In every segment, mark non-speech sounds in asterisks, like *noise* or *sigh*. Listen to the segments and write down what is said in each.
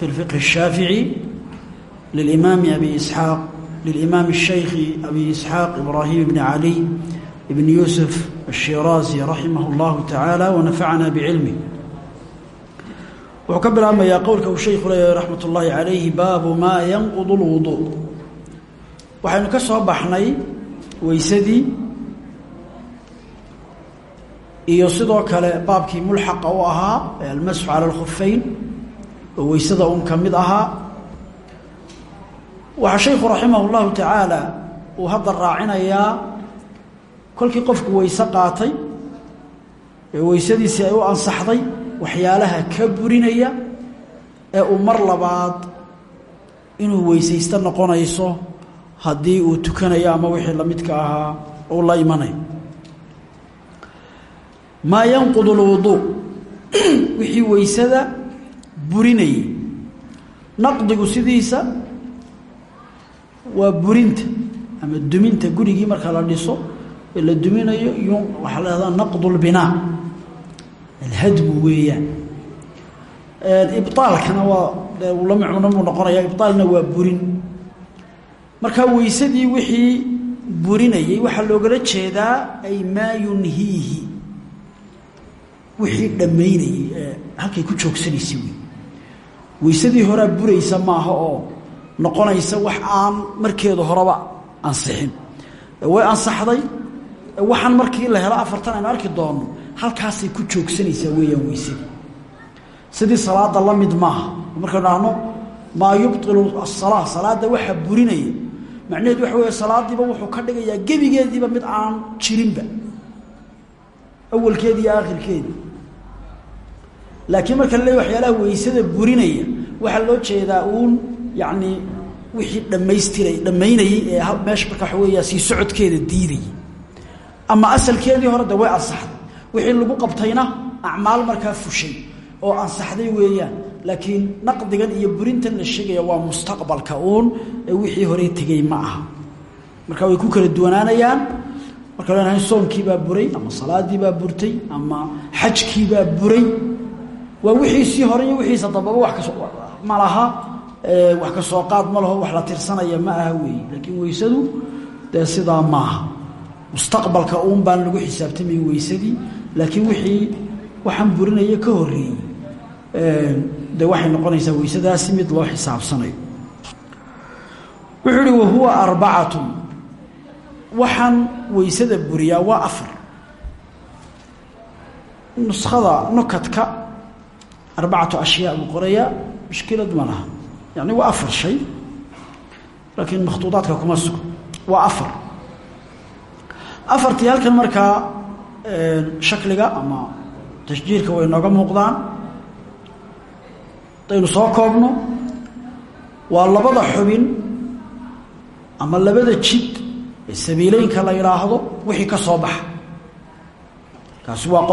في الفقه الشافعي للإمام أبي إسحاق للإمام الشيخ أبي إسحاق إبراهيم بن علي بن يوسف الشيرازي رحمه الله تعالى ونفعنا بعلمه wuxuu ka bilaabmayaa qowlka uu sheykhu leeyahay raxmat ullaahi calayhi baabu maa yanqudu lwuduu waxaynu ka soo baxnay weysadii iyo sidoo kale baabkii mulxaqa u ahaa ee almasxu cala alkhufeyn oo weysada un ka ahaa. Waxaa shaykhu raximah llahu tacaala uu hadda raacinayaa kolkii qofku weyse qaatay ee weysadiisii ay u ansaxday waxyaalaha ka burinaya ee uu mar labaad inuu weysaysto noqonayso haddii uu tukanayo ama wixii lamidka ahaa uu la imanayo maa yanqudu lwuduu *clears throat* wixii weysada burinayay naqdigu sidiisa waa burinta ama duminta gurigii marka la dhiso ee la duminayo waxaa la hahdaa naqd lbinaa alhadmu weeyaan ibaalkana waa la micno buu noqonayaa ibaalna waa burin. Marka weysadii wixii burinayay waxaa loogala jeedaa ay maa yunhiihi wixii dhammaynayey ee halkay ku joogsanaysay wey weysadii horaa buraysa maaha oo noqonaysa wax aan markeeda horeba ansixin. Way ansaxday waxaan markii la helo afartan aynu arki doonno halkaasay ku joogsanaysaa weeyaan weysadii sidii salaada la mid maaha. Markaynu dhahno maa yubطilu asalaa salaada waxa burinaya. Macnaheedu waxa weeye salaadiiba wuxuu ka dhigayaa gebigeediiba mid aan jirinba. Awalkeedi iyo laakiin marka leey waxyaalaha weysada burinaya waxaa loo jeedaa uun yacni wixii dhammaystiray dhammaynayey ee meesha marka waxa weeya sii socodkeeda diidayay. Ama asalkeedii hore de way ansaxday. Wixii lagu qabtayna acmaal markaa fushay oo ansaxday weeyaan. Laakiin naqdigan iyo burintan la sheegaya waa mustaqbalka uun ee wixii hore tegey ma aha. Marka way ku kala duwanaanayaan. Marka leenahay soonkiibaa buray ama salaadiibaa burtay ama xajkiibaa buray. Waa wixiisii hore iyo wixiisa dambaba wax kaso ma laha wax ka soo qaad ma laho wax la tirsanaya ma aha weeye laakiin weysadu dee sidaa maaha mustaqbalka uun baan lagu xisaabtamayn weysadii laakiin wixii waxaan burinaya ka horeeyey de waxay noqonaysaa weysadaasi mid loo xisaabsanayo. Wuxuu uhi wahuwa arbacatun. Waxaan weysada buriyaa waa afar. Nuskada nukadka arbacatu ashyaa buu qorayaa mushkilad ma laha yani waa afar shay laakiin makhtuudaadka kuma sugo waa afar afartii halkan markaa shakliga ama tashjiirka way nooga muuqdaan hadaynu soo koobno waa labada xubin ama labada jid ee sabiileynka la yidhaahdo wixii ka baxa kaasi waa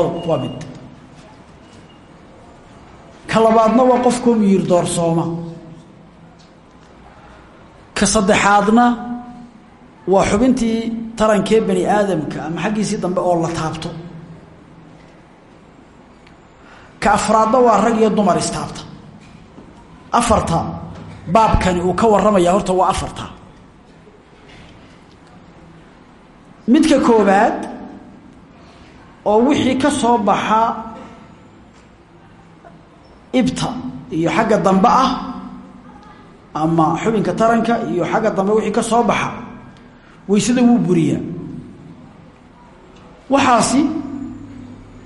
ka labaadna waa qofkoo miyir doorsooma ka saddexaadna waa xubintii tarankee bani aadamka ama xaggiisii dambe oo la taabto. Ka afraadna waa rag iyo dumar istaabta. Afarta baabkani uu ka warramaya horta waa afarta. Midka koobaad oo wixii ka soo baxa ibta iyo xagga dambe ah ama xubinka taranka iyo xagga dambe wixii ka soo baxa weysada wuu buriyaa. Waxaasi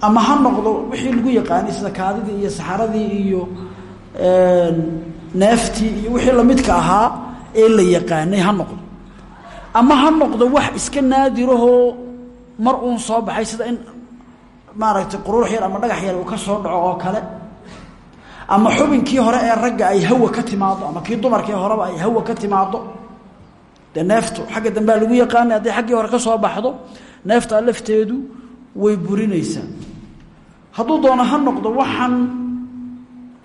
ama ha noqdo wixii lagu yaqaanay sida kaadidii iyo saxaradii iyo neeftii iyo wixii lamidka ahaa ee la yaqaanay ha noqdo. Ama ha noqdo wax iska naadirahoo mar uun soo baxay sida in maaragtay quruux yar ama dhagax yar uu ka soo dhaco oo kale ama xubinkii hore ee ragga ay hawa ka timaado ama kii dumarkii horeba ay hawa ka timaado dee neeftu xagga dambea lagu yaqaana hadday xaggii hore ka soo baxdo neeftaa lafteedu way burinaysaa. Hadduu doono ha noqdo waxaan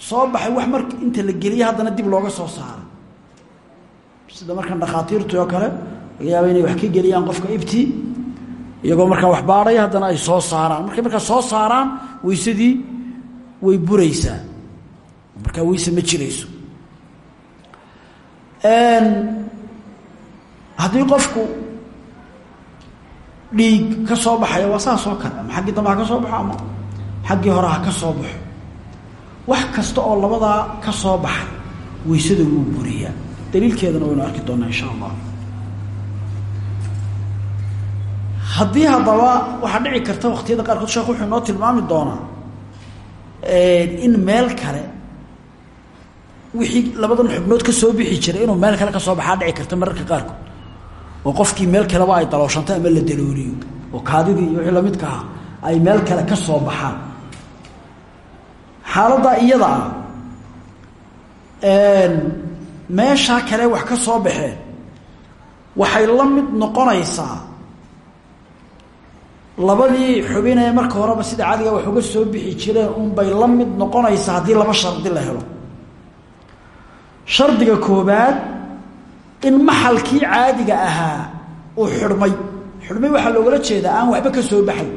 soo baxay wax mar inta la geliya haddana dib looga soo saara. Sida markan dhakhaatiirtu oo kale laga yaaba inay wax ka geliyaan qofka ibti iyagoo markaa wax baadhaya haddana ay soo saaraan. Markay markaa soo saaraan weysadii way buraysaa markaa weyse ma jirayso. Haddii qofku dhiig ka soo baxaya waa saas oo kale. Ama xaggii dambe ha ka soo baxo ama xaggii hore ha ka soo baxo? Wax kasta oo labadaa ka soo baxay weysada wuu buriyaa. Daliilkeedana waynu arki doonaa insha allah. Haddii haddaba waxaa dhici karta waktiyada qaarkood sheekh wuxuu inoo tilmaami doonaa in meel kale wixii labadan xubnood ka soo bixi jiray inuu meel kale ka soo baxaa dhici karta mararka qaarkood oo qofkii meel kaleba ay dalooshantay ama la dalooliyo. Oo kaadidii iyo wixii lamidka ah ay meel kale ka soo baxaan. Xaaladdaa iyada ah meeshaa kale wax ka soo baxeen waxay la mid noqonaysaa labadii xubin ee marka horeba sida cadiga wax uga soo bixi jireen unbay la mid noqonaysaa haddii laba shardi la helo shardiga koobaad in maxalkii caadiga ahaa uu xidhmay xidhmay waxaa loogala jeedaa aan waxba ka soo baxay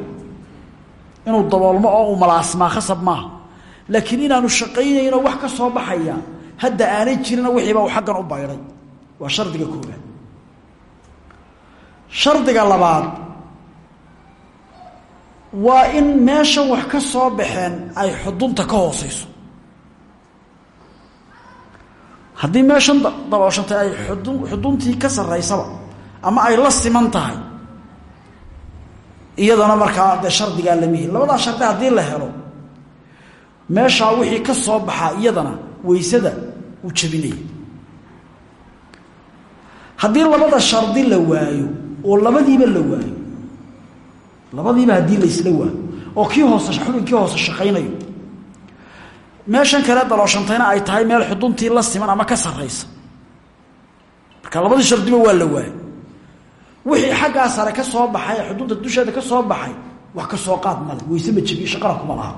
inuu daboolmo oo uu malaasmaa khasab maaha. Laakiin inaanu shaqaynaynoo wax ka soo baxaya hadda aanay jirina wixiiba uu xaggan u bayday waa shardiga koobaad. Shardiga labaad waa in meesha wax ka soo baxeen ay xudunta ka hooseyso haddii meeshan dabooshantay ay xudun xuduntii ka sarraysaba ama ay la siman tahay iyadana markaa dee shardigaa lamihi labadaa shardi haddii la helo meeshaa wixii ka soo baxaa iyadana weysada uu jebinaya haddii labada shardi la waayo oo labadiiba la waayo labadiiba haddii laysla waayo oo kii hoose xubinkii hoose shaqaynayo meeshan kale dalooshantayna ay tahay meel xuduntii la siman ama ka sarraysa. Marka labadii shardiba waa la waayo wixii xaggaa sare ka soo baxay xudunta dusheeda ka soo baxay wax ka soo qaad male weyse ma jebiyo shaqana kuma laha.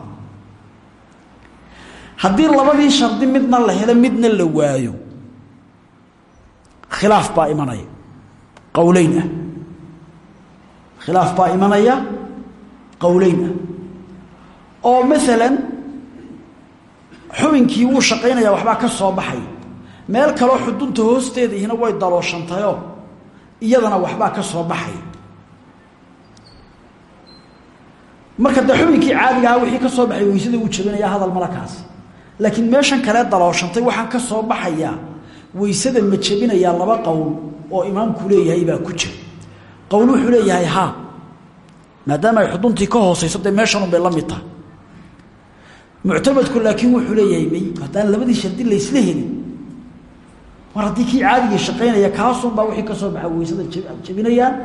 Haddii labadii shardi midna la helo midna la waayo khilaaf baa imanaya. Qowleyn ah. Khilaaf baa imanaya qowleyn ah. Oo maalan xubinkii wuu shaqaynaya waxbaa ka soo baxay. Meel kaloo xudunta hoosteeda ihina way dalooshantayoo iyadana waxbaa ka soo baxay. Marka dee xubinkii caadiga aha wixii ka soo baxay weysada wuu jabinaya hadal malakaasi laakiin meeshan kale dalooshantay waxaan ka soo baxayaa weysada ma jebinayaa laba qowl oo imaamku leeyahay baa ku jira. Qowl wuxuu leeyahay haa maadaama ay xuduntii ka hooseyso dee meeshanunbay la mid muctamadku laakiin wuxuu leeyahay may haddaan labadii shardi laysla helin mar haddii kii caadigii shaqaynaya wixii ka soo baxay weysada jebinayaan.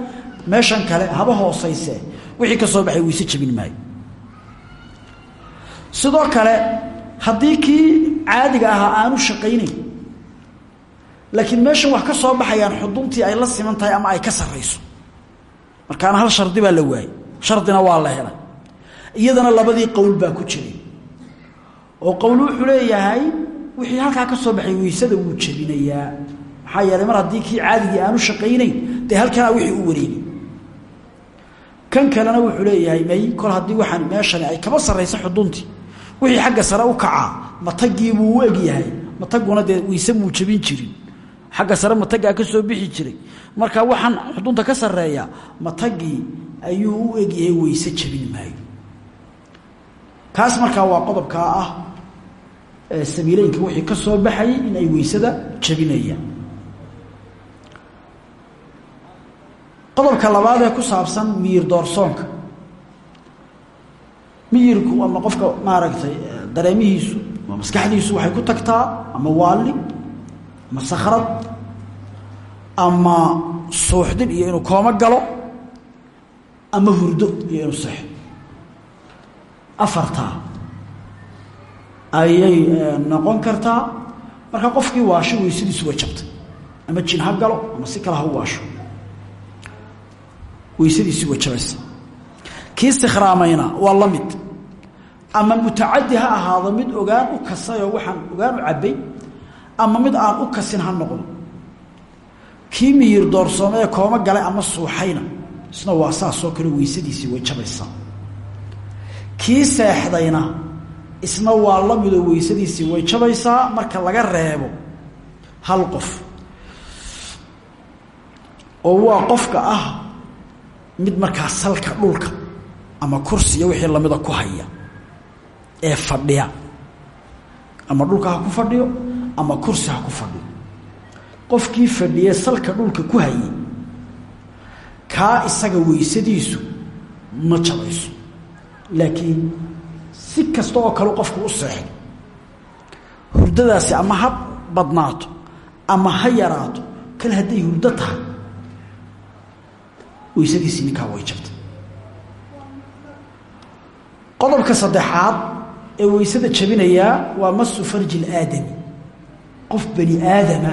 Meeshan kale haba hooseyse wixii ka soo baxay weyse jebin maayo sidoo kale haddii kii caadiga ahaa aanu shaqaynayn laakiin meeshan wax ka baxayaan xuduntii ay la siman ama ay ka sarrayso. Markaana hal shardi baa la waayey shardina waa la helay iyadana labadii qowl baa ku jiray oo qowl wuxuu leeyahay wixii halkaa ka soo baxay weysada wuu jebinayaa. Maxaa yeelay mar haddii kii caadigii aanu shaqaynayn dee halkanaa wixii u wareegi kan kalena wuxuu leeyahay may kol haddii waxaan meeshani ay kaba sarraysa xuduntii wixii xagga sare u kacaa matagiibuu u egyahay mataguna dee weyse muu jebin jirin. Xagga sare matagaa ka soo bixi jiray. Marka waxaan xudunta ka sarreeya matagii ayuu u egyahay weyse jebin maayo. Kaas markaa waa qodobkaa ah sabiileynka wixii ka soo baxayay in ay weysada jebinayaan qodobka labaad ee ku saabsan miyir doorsoonka. Miyirku ama qofka maaragtay dareemihiisu ama maskaxdiisu waxay ku tagtaa ama waalli ama sakhrad ama suuxdin iyo inuu koomo galo ama hurdo iyo inuu seexo afartaa ayay noqon kartaa marka qofkii waasho weysadiisu way jabtay ama jin ha galo ama si kale ha waasho. Weysadiisii way jabaysa kii istikraamayna waa la mid. Ama mutacadi ha ahaado mid ogaan u kasayoo waxaan ogaan u cabbay ama mid aan u kasin ha noqdo kii miyir doorsoome ee kooma galay ama suuxayna isna waa saasoo kale weysadiisii way jabaysaa kii seexdayna isna waa la midoo weysadiisii way jabaysaa marka laga reebo hal qof. Oo waa qofka ah mid markaa salka dhulka ama kursiya wixii lamida ku haya ee fadhiya. Ama dhulka ha ku fadhiyo ama kursi ha ku fadhiyo. Qofkii fadhiye salka dhulka ku hayay kaa isaga weysadiisu ma jabayso. Laakiin si kasta oo kale qofku u seexdo. Hurdadaasi ama ha badnaato ama ha yaraato kale hadday hurdo tahay weysadiisii ninkaa way jabtay qodobka saddexaad ee weysada jabinayaa waa masu farji اlaadami qof bani aadama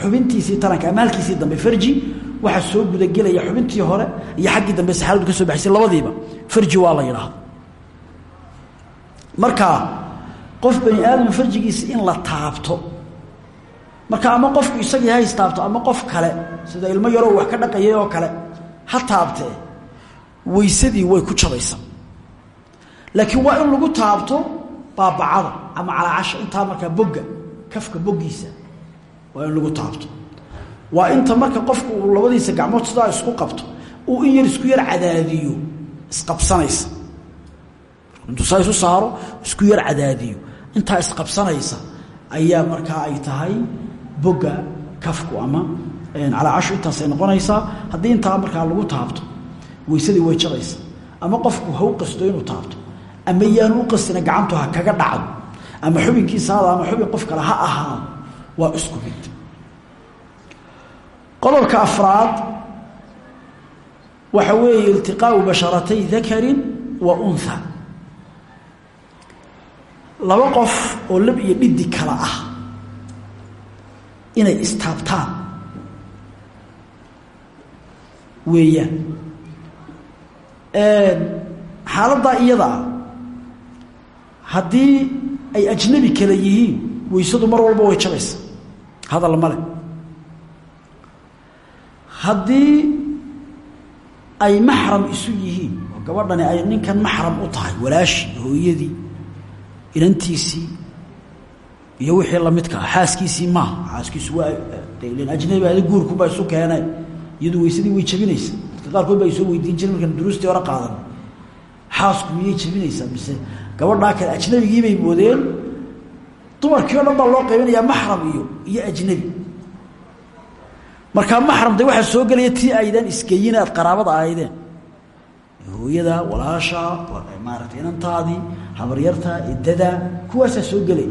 xubintiisii taranka ama halkiisii dambe farji waxaa soo gudagelaya xubintii hore iyo xaggii dambe saxaaradu ka soo baxaysay labadiiba farji waa la yidhaahdo marka qof bani aadama farjigiisi in la taabto. Marka ama qofku isagii ha istaabto ama qof kale sida ilmo yaroo wax ka dhaqayay oo kale ha taabtee weysadii way ku jabaysaa laakiin waa in lagu taabto baabacada ama calaacasha intaa markaa bogga kafka boggiisa waa in lagu taabto. Waa inta marka qofku uu labadiisa gacmood sidaa isku qabto uu in yar isku yar cadaadiyo isqabsanaysa intuu saa isu saaro isku yar cadaadiyo. Intaa isqabsanaysa ayaa markaa ay tahay bogga kafku ama calaacashu intaasay noqonaysaa haddii intaa markaa lagu taabto weysadii way jabaysa ama qofku ha u qasto inuu taabto ama yaanu u qastina gacantu ha kaga dhacdo ama xubinkiisa hada ama xubin qof kale ha ahaado waa isku mid. Qodobka afraad waxa weeye iltiqaau basharatay dakarin wa unha laba qof oo lab iyo dhidi kala ah inay istaabtaan. Weeyaan. Xaaladdaa iyada ah haddii ay ajnabi kale yihiin weysadu mar walba way jabaysa hadal male haddii ay maxram isu yihiin oo gabadhani ay ninkan maxram u tahay walaashii hooyadii inantiisii iyo wixii lamidka ah. Xaaskiisii maaha xaaskiisu waa ajnabi adi guurkuba isu keeneen iyadu weysadii way jabinaysa dadka qaarkood baa isoo weydiin jire markaan duruustii hore qaadan. Xaasku miyay jabinaysaa? Mise gabadhaa kale ajnabigii bay moodeen dumarkii o dhan loo qaybinayaa maxram iyo iyo ajnabi. Markaa maxram de waxaa soo gelaya tii aydan isgeyin aad qaraabada ahaydeen. Hooyada walaasha maaragtay inantaadii habaryarta idada kuwaasaa soo gelay.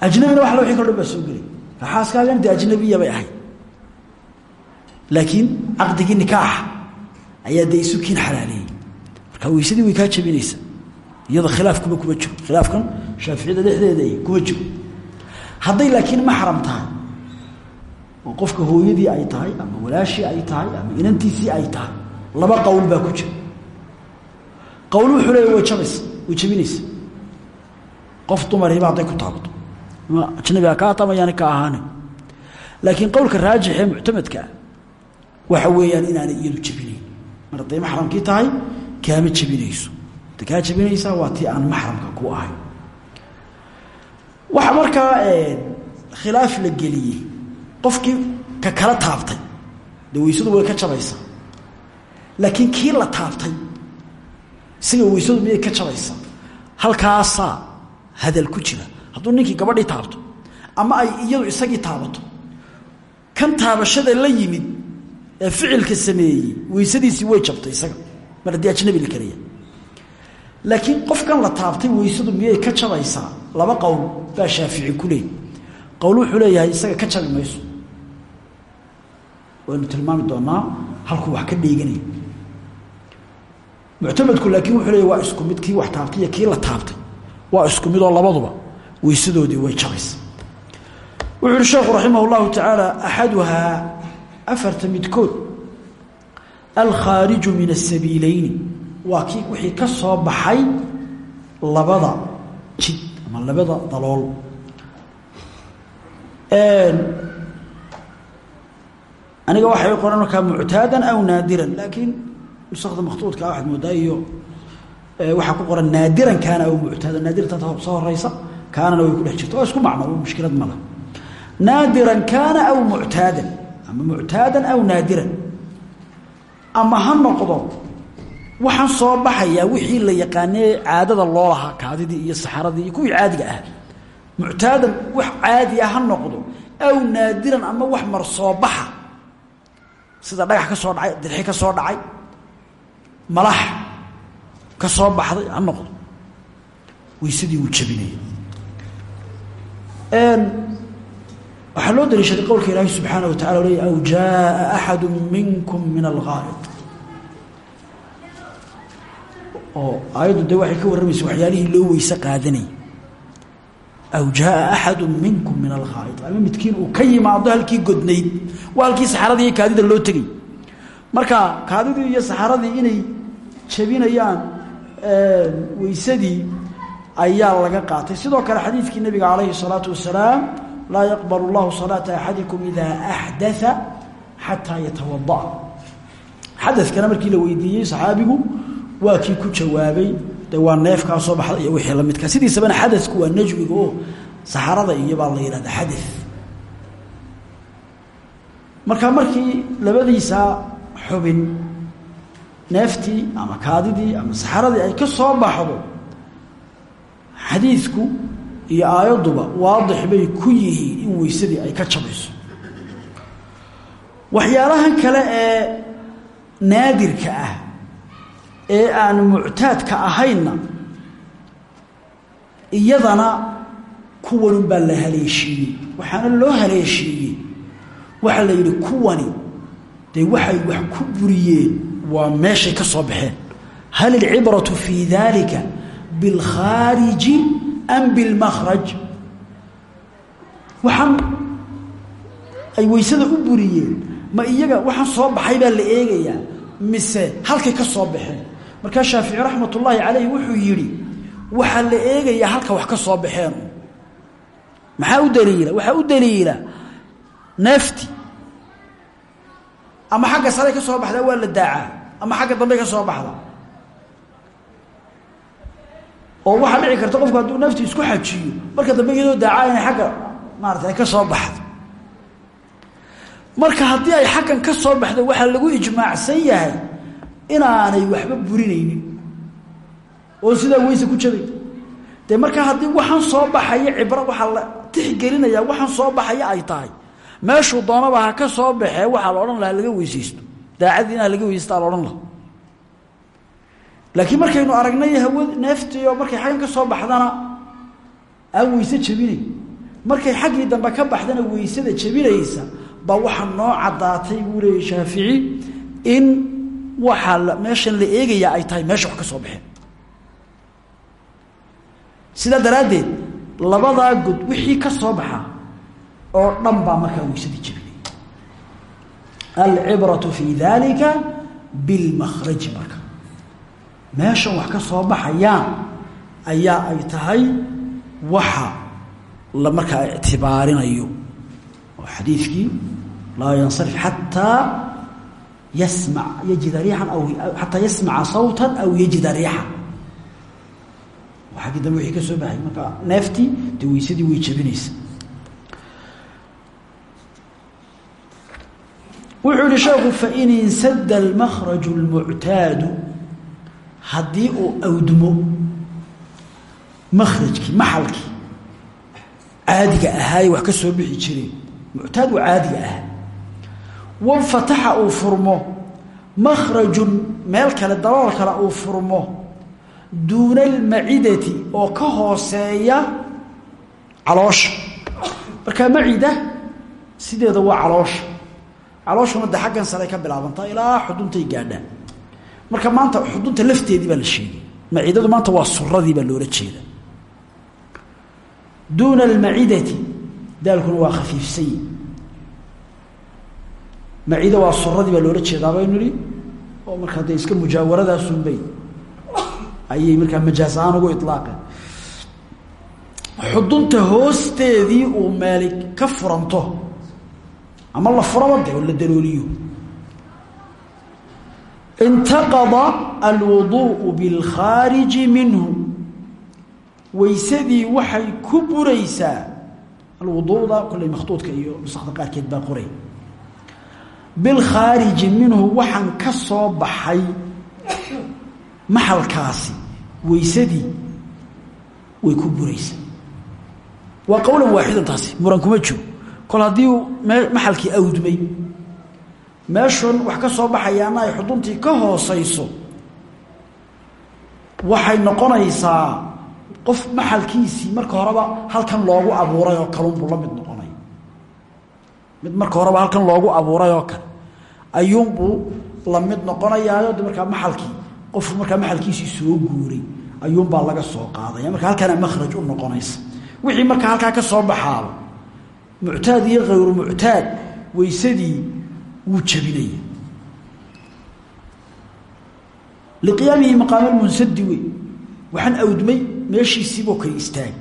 Ajnabina wax la wixii kalo dhan baa soo gelay. Xaaskaagan dee ajnabiya bay ahayd. Laakiin caqdigii nikaaxa ayaa dee isu kiin xalaaleeyey marka weysadii way kaa jabinaysa iyada khilaafkuba kuma jiro. Khilaafkan shaaficiyada dhexdeeda kuma jiro. Hadday laakiin maxram tahay oo qofka hooyadii ay tahay ama walaashii ay tahay ama inantiisii ay tahay laba qowl baa ku jira qowl wuxuu leeya way jabaysa way jabinaysa. Qof dumariiba hadday ku taabato ama ajnabiga kaa tamayaani ka ahaani laakiin qowlka raajix ee muctamadka ah waxa weeyaan inaanay iyadu jabinayn. Mar hadday tahay kaama jabinayso. Ta kaa jabinaysaa waa aan maxramka ku ahay. Waxa markaa khilaaf la geliyey qofkii ka kala taabtay. Dee way ka jabaysaa. Laakiin kii la taabtay isaga weysadu miyay ka jabaysaa halkaasaa hadal ku jira. Hadduu ninkii gabadhii taabto ama ay iyadu isagii taabato kan taabashada la yimid ee ficilka sameeyey weysadiisii way jabtay isaga. Mar haddii ajnabi la keliya laakiin qofkan la taabtay weysadu miyay ka jabaysaa laba qowl baa shaafici ku leey. Qowl wuxuu leeyahay isaga ka jabi mayso. Waynu tilmaami doonaa halkuu wax ka dheeganayo muctamadku laakiin wuxuu leey waa isku mid kii wax taabtay iyo kii la taabtay. Waa isku mid oo labaduba weysadoodii way jabaysa wuxuu uhi sheekhu raximah اllahu tacaala axaduhaa afarta midkood alkhaariju min asabiileyni waa kii wixii ka soo baxay labada jid ama labada dalool. Aniga waxay qoran markaa muctaadan aw naadiran laakiin nusakda makhtuudka waxaad moodaa iyo waxaa ku qoran naadiran kaana aw muctaadan naadiranta soo horeysa kaanana way ku dhex jirta waa isku macno mushkilad mala naadiran kaana aw muctaadan ama muctaadan aw naadiran. Ama ha noqdo waxaan soo baxayaa wixii la yaqaanee caadada loo lahaa kaadidii iyo saxaradii iyo kuwii caadiga ah. Muctaadan wax caadi ah ha noqdo aw naadiran ama wax mar soo baxa. Sida dhagax ka soo dhacay dirxi ka soo dhacay malax ka soo baxday ha noqdo. Weysadii wuu jabinaya waxaa loo daliishaday qowlka ilaahi subxaana wa tacala leey aw jaaa axadu minkum min alghaa'id. Oo aayaddu de waxay ka warramaysa waxyaalihii loo weyse qaadanayay aw jaaa axadu minkum min alghaa'id. Ama midkiin uu ka yimaado halkii godnayd waa halkii saxaradii kaadida loo tegay marka kaadidii iyo saxaradii inay jebinayaan weysadii ayaa laga qaatay. Sidoo kale xadiidkii nabiga calayhi salaatu wasalaam laa yaqbalu llahu salaata axadikum idaa axdaa xataa yatawadaa xadakana markii la weydiiyey saxaabigu waa kii ku jawaabay de waa neefkaa soo baxda iyo wixii lamidka sidiisabana xadaku waa najwiga oo saxarada iyo baa la yidhahdaa xada marka markii labadiisa xubin neeftii ama kaadidii ama saxaradii ay ka soo baxdo xadiidku iyo aayadduba waadix bay ku yihiin in weysadii ay ka jabayso. Waxyaalahan kale ee naadirka ah ee aan muctaadka ahaynna iyadana kuwanun baa la haleeshiiyey. Waxaana loo haleeshiiyey waxaa la yidhi kuwani dee waxay wax ku buriyeen waa meeshay ka soo baxeen. Hal ilcibratu fii dalika bilkhaariji am bilmakhraj? Waxaan ay weysada u buriyeen ma iyaga waxaan soo baxay baa la eegayaa mise halkay ka soo baxeen? Markaa shaafici raxmat ullaahi calayh wuxuu yidhi waxaa la eegayaa halka wax ka soo baxeen. Maxaa u daliila? Waxaa u daliila neefti ama xagga sare ka soo baxdaa waa la daacaa. Ama xagga dambe ka soo baxda. Oo waxaa dhici karta qofku hadduu neefti isku xajiyo. Marka dambe iyadoo daacaa inay agga maarata ka soo baxdo. Marka haddii ay xaggan ka soo baxdo waxaa lagu ijmaacsan yahay inaanay waxba burinaynin. Oo sidaa weyse ku jabay dee markaa haddii waxaan soo baxaya cibro waxaa la tixgelinayaa waxaan soo baxaya ay tahay meeshuu doonaba ha ka soo baxee waxaa la odhan lahaa laga weysaysto daacadii inaa laga weysastaa la odhan laha laakiin markaynu aragnay hawa neeftii oo markay xaggan ka soo baxdana aan weyse jabinay markay xaggii dambe ka baxdana weysada jabinaysa baa waxaa noo caddaatay buu shaafici in waxaa meeshan la eegayaa ay tahay meesha wax ka soo baxeen sidaa daraaddeed labadaa god wixii ka soo baxa oo dhan baa markaa weysadii jabinay alcibratu fi dalika bilmakhraji marka meeshan wax ka soo baxayaan ayaa ay tahay waxa la markaa ictibaarinayo. Oo xadiidkii laa yansarif xataa yasmac yajida riixan aw xataa yasmaca sawtan aw yajida riixan. Xaggii dambe wixii ka soo baxay marka neeftii dee weysadii way jabinaysa wuxuu yihi sheekhu fain insada almakhraju اlmuctaadu haddii uu awdmo makhrajkii maxalkii caadiga ahaaye wax ka soo bixi jireen muctaad waa caadiga ahaa. Wanfataxa uu furmo makhrajun meel kale dalool kale uu furmo duuna almacidati oo ka hooseeya caloosha markaa macida sideeda waa caloosha calooshuna de xaggan sare ka bilaabantaa ilaa xuduntay gaadhaan marka maanta xudunta lafteedii baa la sheegay. Macidadu maanta waa suradii baa loola jeeda duuna almacidati daalkuna waa khafiifsanyi macido waa suradii baa loola jeedaa baynu oo markaa dee iska mujaawaradaasunbay ayay markaa majaas ahaan ugu ilaaqeen xudunta hoosteedii uu meeli ka furanto ama la furaba de la dalooliyo intaqada alwuduءu biاlkhaariji minhu. Weysadii waxay ku buraysaa alwuduuda kolley makhtuudka iyo nusakda qaarkeed baa qoray. Bilkhaariji minhu waxaan ka soo baxay maxalkaasi. Weysadii way ku buraysaa. Waa qowlan waaxidan taasi muran kuma jiro kol haddii maxalkii awdmay meeshun wax ka soo baxayaana ay xuduntii ka hoosayso waxay noqonaysaa qof maxalkiisii marka horeba halkan loogu abuuray oo kalunbuu la mid noqonay. Mid marka horeba halkan loogu abuuray oo kale ayuunbuu la mid noqonayaayo de markaa maxalkii qofku markaa maxalkiisii soo guuray ayuunbaa laga soo qaadaya. Marka halkana makhraj u noqonaysa. Wixii markaa halkaa ka soo baxaaba muctaad iyo hayru muctaad weysadii wuu jabinaya liqiyaamihi maqaama lmunsadi wey waxaan awdmay meeshiisiiboo kale istaagay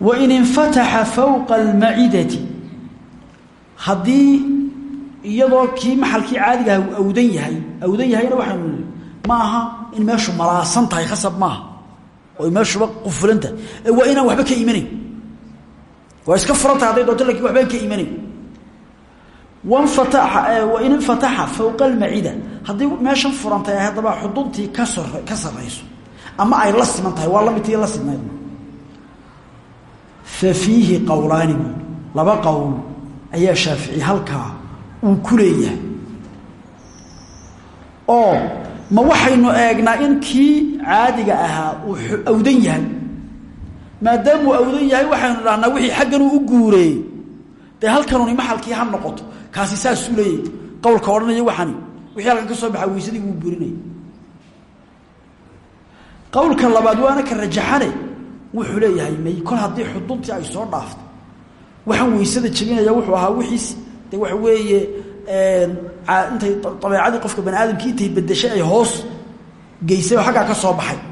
wain infataxa fawqa almacidati haddii iyadoo kii maxalkii caadigaha uu awdan yahay awdan yahayna waxaanu nii ma aha in meeshu malaasan tahay khasab maaha oo meeshuba qufulan tahay. Waa inaan waxba ka imanayn waa iska furan tahay hadday doonto laakiin waxbaan ka imanayn wain infataxa fowqa almacida haddii meeshan furantay ay haddaba xuduntii ka sor ka sarayso ama ay la siman tahay waa lamidtii la sidnayd fa fiihi qowlaani buui laba qowl ayaa shaafici halkaa uu ku leeyahay. Oo ma waxaynu eegnaa in kii caadiga ahaa uu awdan yahay maadaamuu awdan yahay waxaynu dhahnaa wixii xagganuu u guureeyey dee halkanuni maxalkii ha noqoto. Kaasi saasuu leeyahy qowlka odhanaya waxani. Wixii halkan ka soo baxa weysadii wuu burinaya qowlka labaad waana ka rajaxane wuxuu leeyahay may kol haddii xuduntii ay soo dhaaftay waxaan weysada jebinaya wuxuu ahaa wixiis de waxa weeye intay dabeecadii qofka bani aadamkii intay ay hoos geysay oo ka soo baxay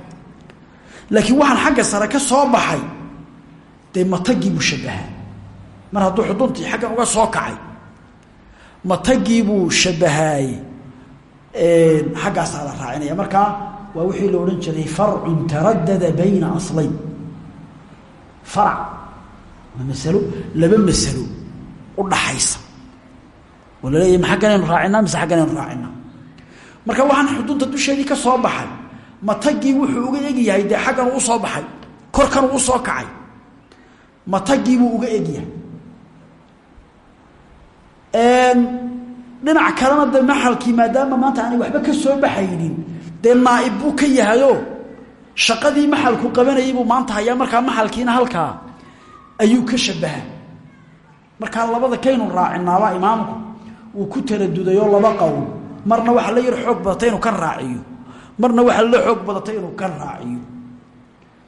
laakiin waxaan xagga sare ka soo baxay. Dee matagii buu shabahaa mar hadduu xuduntii xaggan uga soo kacay. Matagii buu shabahaayey xaggaasaa la raacinaya markaa waa wixii la odhan jiray farcun taradada bayna aslayn. Farac waa masalo laba masalo u dhaxaysa. Oo laleeyahy ma xagganaynu raacinaa mise xagganaynu raacinaa marka waxaan xudunta dusheedii ka soo baxay matagii wuxuu uga egyahay dee xaggan uu soo baxay korkan uu soo kacay. Matagiibuu uga egyahay. Dhinac kalena de maxalkii maadaama maanta aanay waxba ka soo baxaynin dee naaib buu ka yahayo shaqadii maxalku qabanayay buu maanta hayaa markaa maxalkiina halkaa ayuu ka shabaha markaa labada kaynu raacinaaba imaamku uu ku taradudayoo laba qowl marna waxaa la yar xoog badatay inuu kan raaciyo marna waxaa la xoog badatay inuu kan raaciyo.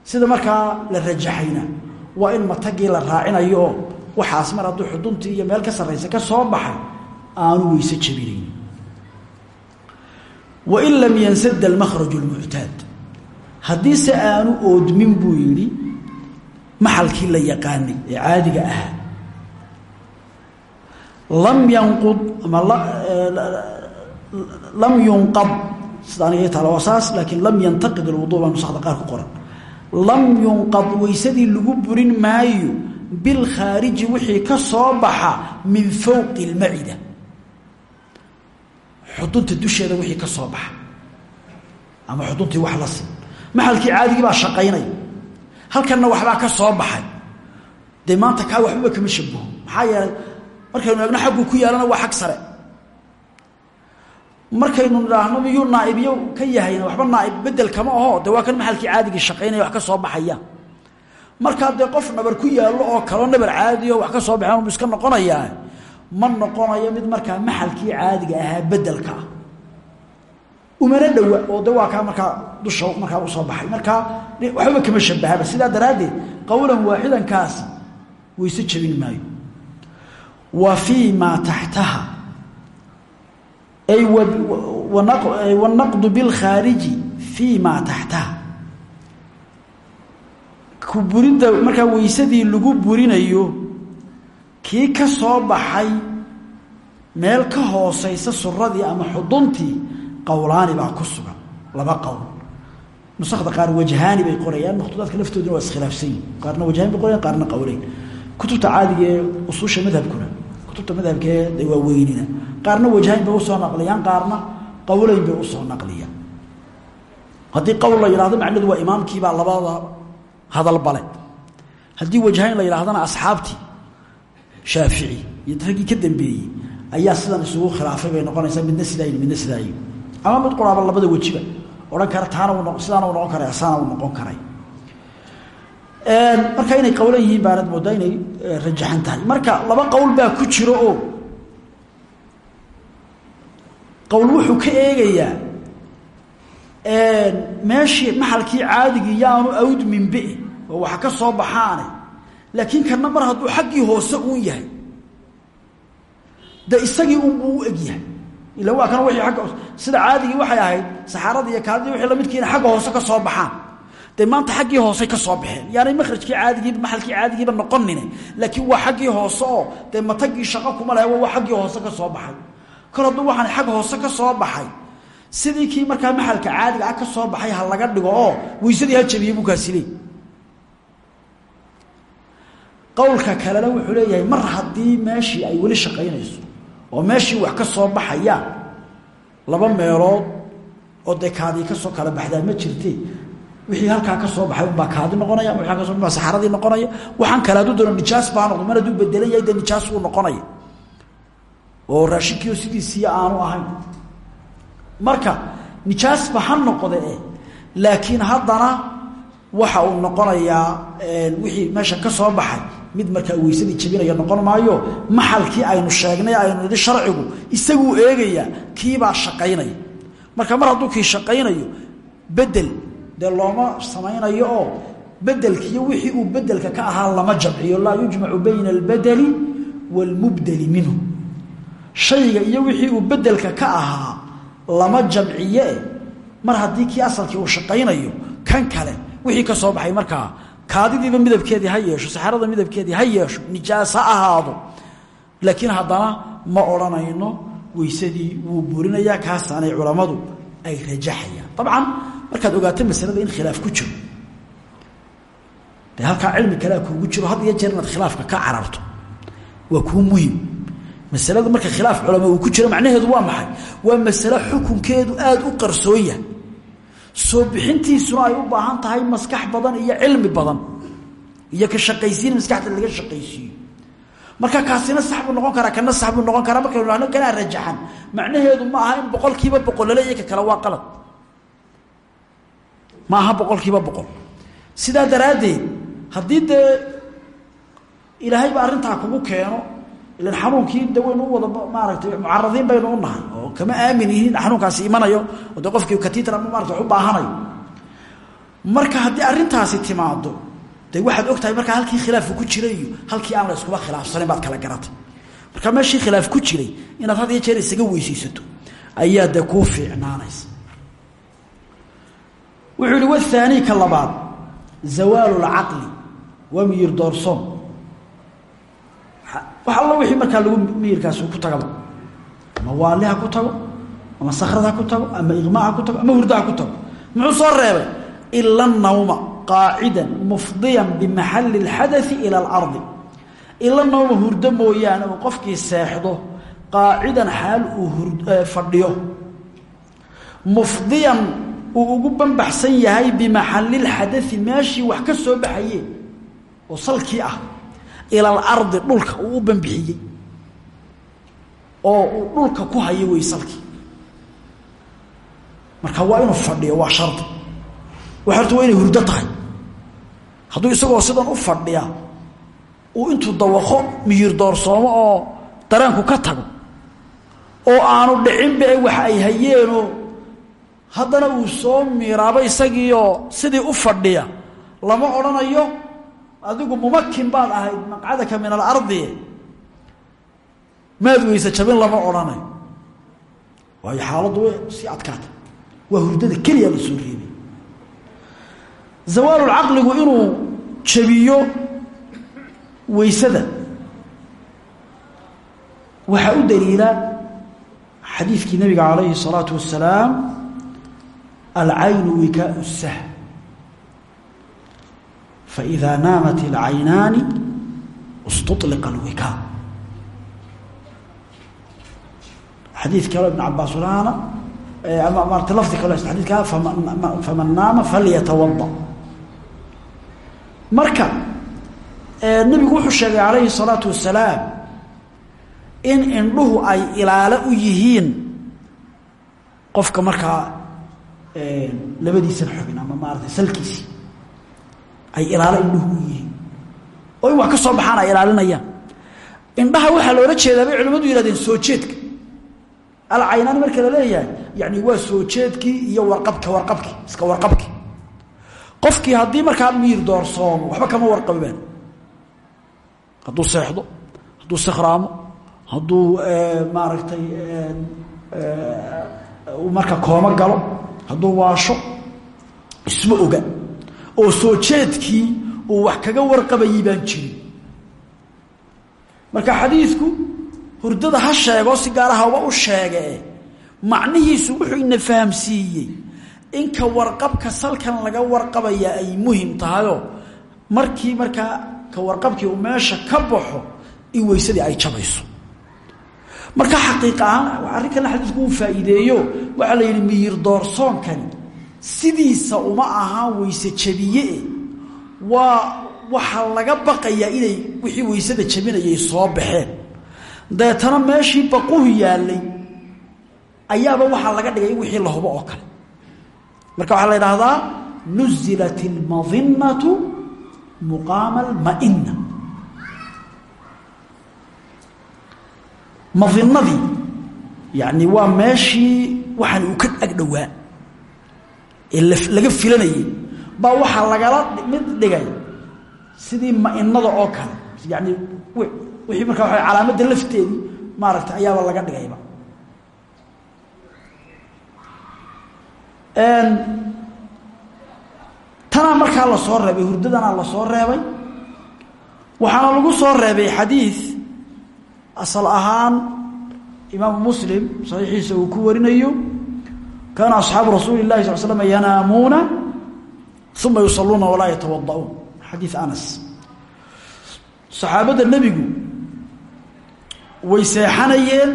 Sida markaa la rajaxayna waa in matagii la raacinayo oo waxaas mar hadduu xuduntii iyo meel ka sarraysa ka soo baxay aanu weyse jabinayn wain lam yansada almakhraju lmuctaad haddiise aanu oodmin buu yidhi maxalkii la yaqaanay ee caadiga ahaa. Lam yanqud ama lam yunqad sida aniga taala waa laakiin lam yantaqid alwudu baa nusakda qaar ku qoran. Lam yunqad weysadii lagu burin maayo bilkhaariji wixii ka soo baxa min fowqi اlmacida xudunta dusheeda wixii ka soo baxa. Ama xuduntii wax la sin maxalkii caadigii baa shaqaynaya. Halkanna waxbaa ka soo baxay. Dee maanta kaa waxbaba kama shabaho maxaa yeelay markaynu eegno xagguu ku yaalana waa xag sare markaynu nidhaahno miyuu naaibyo ka yahayna waxba naaib bedel kama aho. De waa kan maxalkii caadigii shaqaynaya wax ka soo baxaya. Markaa dee qof nabar ku yaallo oo kaloo nabar caadiyo wax ka soo baxeen iska noqonayaa. Ma noqonayo mid markaa maxalkii caadiga ahaa bedelka ah umana dhowa oo de waa kaa markaa dusha markaa u soo baxay. Markaa waxbaba kama shabahaba. Sidaa daraaddeed qowlan waaxidankaasi wayse jabin maayo. Wa fii maa taxtaha ay wanaqdu bilkhaariji fii maa taxtaha ku buridda markaa weysadii lagu burinayo kii ka soo baxay meel ka hooseysa suradii ama xuduntii qowlaani baa ku sugan laba qowl nusakda qaar wajhaani bay qorayaan makhtuudaadka laftooduna waa iskhilaafsan yihiin qaarna wajhaan bay qorayan qaarna qowleyn kutubta caadiga ee usuusha madhabkuna kutubta madhabkaee de waa weynina qaarna wajhayn bay u soo naqliyaan qaarna qowleyn bay u soo naqliyaan. Haddii qowl la yidhahdo macnahedu waa imaamkiibaa labada hadal bale. Haddii wajhayn la yidhahdana asxaabtii shaafici iyo raggii ka dambeeyey ayaa sidan isugu khilaafay bay noqonaysaa midna sidaayin midna sidaayin ama mid quraaba labada wejiba odhan kara taana sidaana u noqon karay asaana u noqon karay marka inay qowlan yihiin baanad moodaa inay rajaxan tahay. Marka laba qowl baa ku jiro oo qowl wuxuu ka eegayaa meeshii maxalkii caadigii yaanu awdminbe oo waxa ka soo baxaane. Laakiin kana mar hadduu xaggii hoose uun yahay de isagii unbuu u egyahay ila waa kana wii agga sida caadigii waxay ahayd saxaaradii iyo kaadidii wixii lamidkiina xagga hoose ka soo baxaan dee maanta xaggii hoosey ka soo baxeen yaanay makhrajkii caadigiiba maxalkii caadigiiba noqonine laakiin waa xaggii hoose oo dee shaqo kuma lehe waa xaggii hoose ka soo baxay. Kor waxaan xag hoose ka soo baxay sidii kii markaa caadiga ah ka soo baxay ha laga dhigo oo weysadii ha buu kaasi leey qowlka kalena wuxuu leeyahay mar haddii meeshii ay weli shaqaynayso oo meeshii wax ka soo baxayaan laba meelood oo dee kaadii ka soo kala baxdaa ma jirte wixii halkaa ka soo baxay unbaa kaadi noqonaya ba saxaradii noqonaya. Waxaan kale hadduu doono nijaas baa noqdo mar hadduu bedelan yahay dee nijaas wuu noqonaya. Oo raashinkiio sidiisiiya aanu ahayn. Marka nijaasba ha noqde e laakiin haddana waxa uu noqonayaa wixii meesha ka soo baxay mid markaa weysadii jabinaya noqon maayo maxalkii aynu sheegnay aynu nidhi sharcigu isaguu eegayaa kiibaa shaqaynaya. Marka mar hadduu kii shaqaynayo bedel dee looma samaynayo oo bedelkiiyo wixii uu bedelka ka ahaa lama jamciyo. Laa yujmacu bayna albedeli waalmubdeli minhu. Shayga iyo wixii uu bedelka ka ahaa lama jamciye. Mar haddii kii asalkii uu shaqaynayo kan kale wixii ka soo baxay markaa kaadidiiba midabkeedii ha yeesho saxarada midabkeedii ha yeesho nijaas ha ahaado. Laakiin haddana ma odhanayno weysadii wuu burinayaa kaasaanay culammadu ay rajaxayaan. Dabcan markaad ogaato masalada in khilaaf ku jiro. Dee halkaa cilmi kalea kuugu jiro had iyo jeer inaad khilaafka ka cararto. Waa kuu muhiim masalada marka khilaaf culama uu ku jiro macnaheedu waa maxay? Waa masale xukunkeedu aada u qarsoon yahay soo bixintiisuna ay u baahan tahay maskax badan iyo cilmi badan iyo ka shaqaysiin maskaxda laga shaqaysiiyo. Marka kaasina sax noqon karaa kana sax noqon karaa markaynu dhahno kanaa rajaxan. Macnaheedu ma aha in boqol kiiba boqol laleeyahy ka kale waa qalad ma aha boqol. Sidaa daraaddeed haddii dee ilaahay ba arrintaa kugu keeno ilan xanuunkii de waynu u wada maaragtay mucaradiin baynu u nahay oo kama aamin yihiin xanuunkaasi imanayo oo de qofkii katiitra ama maarata wax u baahanayo. Marka haddii arrintaasi timaado de waxaad og tahay markaa halkii khilaafku ku jiray halkii aan la iskuba khilaafsanin baad kala garatay. Marka meeshii khilaaf ku jiray inaad had iyo jeer isaga weysaysato ayaa dee kuu fiicnaanaysa wuxuu yihi wathaani ka labaad zawaalu lcaqli waa miyir doorsoon wax allo wixii markaa lagu miyirkaasi ku tagaba ama waali ku tago ama sakrad ku tago ama iqmaa ha ku tago ama hurda ku tago. Muxuu soo reebay? Ila nawma qaacida mufdiyan bimaxali اlxadai ila اlardi ila nawma hurdo mooyaane uu qofkii seexdo qaacidan xaal uu fadhiyo. Mufdiyan ugu banbaxsan yahay bimaxali اlxadai meeshii wax ka soo baxaye oo salkii ah ila alardi dhulka uu u banbixiyey oo uu dhulka ku hayo wey salkii. Marka waa inuu fadhiyo waa shardi wa horta waa inay hurdo tahay. Hadduu isagoo sidan u fadhiya uu intuu dawaqo miyir doorsoomo oo dareenku ka tago oo aanu dhicinba wax ay hayeenoo haddana uu soo miiraabo isagiioo sidii u fadhiya. Lama odhanayo adigu mumakin baad ahayd maqcadaka min alardi. Maad weyse jabin lama odhanayo waayo xaaladdu way sii adkaata. Waa hurdada keliya la soo reebay zawaalulcaqligu inuu jabiyo weysada. Waxaa u daliila xadiidkii nabiga calayhi الsalaatu wasalaam alcaynu wikaau sah faإida naamat اlcaynaani اstuطliqa اlwikaa xadiid kalo ibn cabaas laana maarata lafdi kalo xadidka faman naama falyatawada marka nebigu wuxuu sheegay calayhi الsalaatu wasalaam in indhuhu ay ilaalo u yihiin qofka markaa labadiisan xubin ama maarata salkiisii ay ilaalo indhuhu yihiin. Oo in ka soo baxaan ay indhaha waxaa loola jeedaa bay culimmadu soo jeedka. Alcaynaan marka la leeyahay yani waa soo jeedkii iyo warqabka warqabkii iska warqabkii qofkii haddii markaa miir doorsoomo waxba kama warqabaan hadduu seexdo hadduu sakhraamo hadduu maaragtay marka kooma galo hadduu waasho isma oga. Oo soo jeedkii uu wax kaga warqabayay baan jirin. Marka xadiidku hurdada ha sheego si gaarahaba u sheegee macnihiisu wuxuu ina fahamsiiyey in ka warqabka salkan laga warqabaya ay muhiim tahayoo markii markaa ka warqabkii uu meesha ka baxo in weysadii ay jabayso marka xaqiiq ahaan arrinkan xadiisku uu faa'iideeyo. Waxaa la yidhi miyir doorsoonkani sidiisa uma ahaan weyse jabiyee waa waxaa laga baqayaa inay wixii weysada jabinayay soo baxeen. Deetana meeshii baquhu yaallay ayaaba waxaa laga dhigay wixii la hubo oo kale. Marka waxaa la idhaahdaa nuzilat اlmadinatu muqaama almaina madinadii yani waa meeshii waxaan uu ka agdhowaa. Ee laga filanayay. Baa waxaa lagala mid dhigay sidii mainada oo kale. Yani wixii markaa waa calaamadda lafteedii maaragtay ayaaba laga dhigayba tanaa markaa la soo reebay hurdadanaa la soo reebay. Waxaana lagu soo reebay xadiid asal ahaan imaamu muslim saxiixiisa uu ku warinayo kaana asxaabu rasuuli اlahi sal slm yanaamuuna uma yusaluuna walaa yatawada'uun xadiid anas. Saxaabadda nebigu way seexanayeen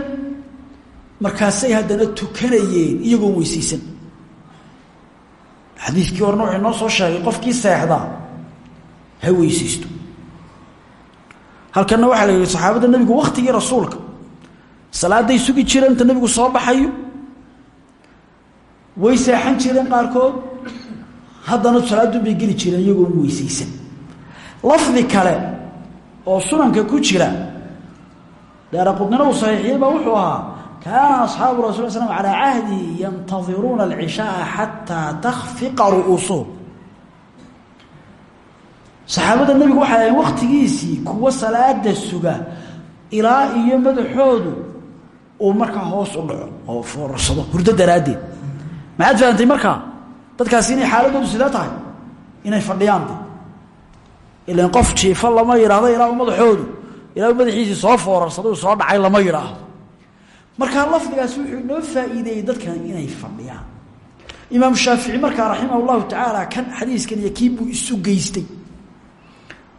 markaasay haddana tukanayeen iyagoon weysaysan. Xadiidkii horena wuxuu noo soo sheegay qofkii seexdaa ha weysaysto halkanna waxaa la yidhi saxaabadda nebigu waktigii rasuulka salaaday sugi jireen inta nebigu soo baxayo way seexan jireen qaarkood haddana salaadun bay geli jireen iyagoon weysaysan. Lafdi kale oo sunanka ku jira daara qudnina uu saxiixiyey baa wuxuu ahaa kaana asxaabu rasul l slm calaa cahdihi yantadiruuna alcishaaa xataa takfiqa ru'uusuhum saxaabadda nebigu waxay ahayn wakhtigiisii kuwa salaada suga ilaa iyo madaxoodu uu markaa hoos u dhaco oo foorarsado hurdo daraaddeed. Maxaad fahamtay markaa dadkaasi inay xaaladoodu sidee tahay inay fadhiyaante ilan qof jiifa lama yidhaahdo ilaa madaxoodu ilaa madaxiisii soo foorarsado soo dhacay lama yidhaahdo markaa lafdigaasi wuxuu inoo faa'iideeyey dadkan inay fadhiyaan. Imaam shaafici markaa raximah llahu tacaala kan xadiiskan iyo kii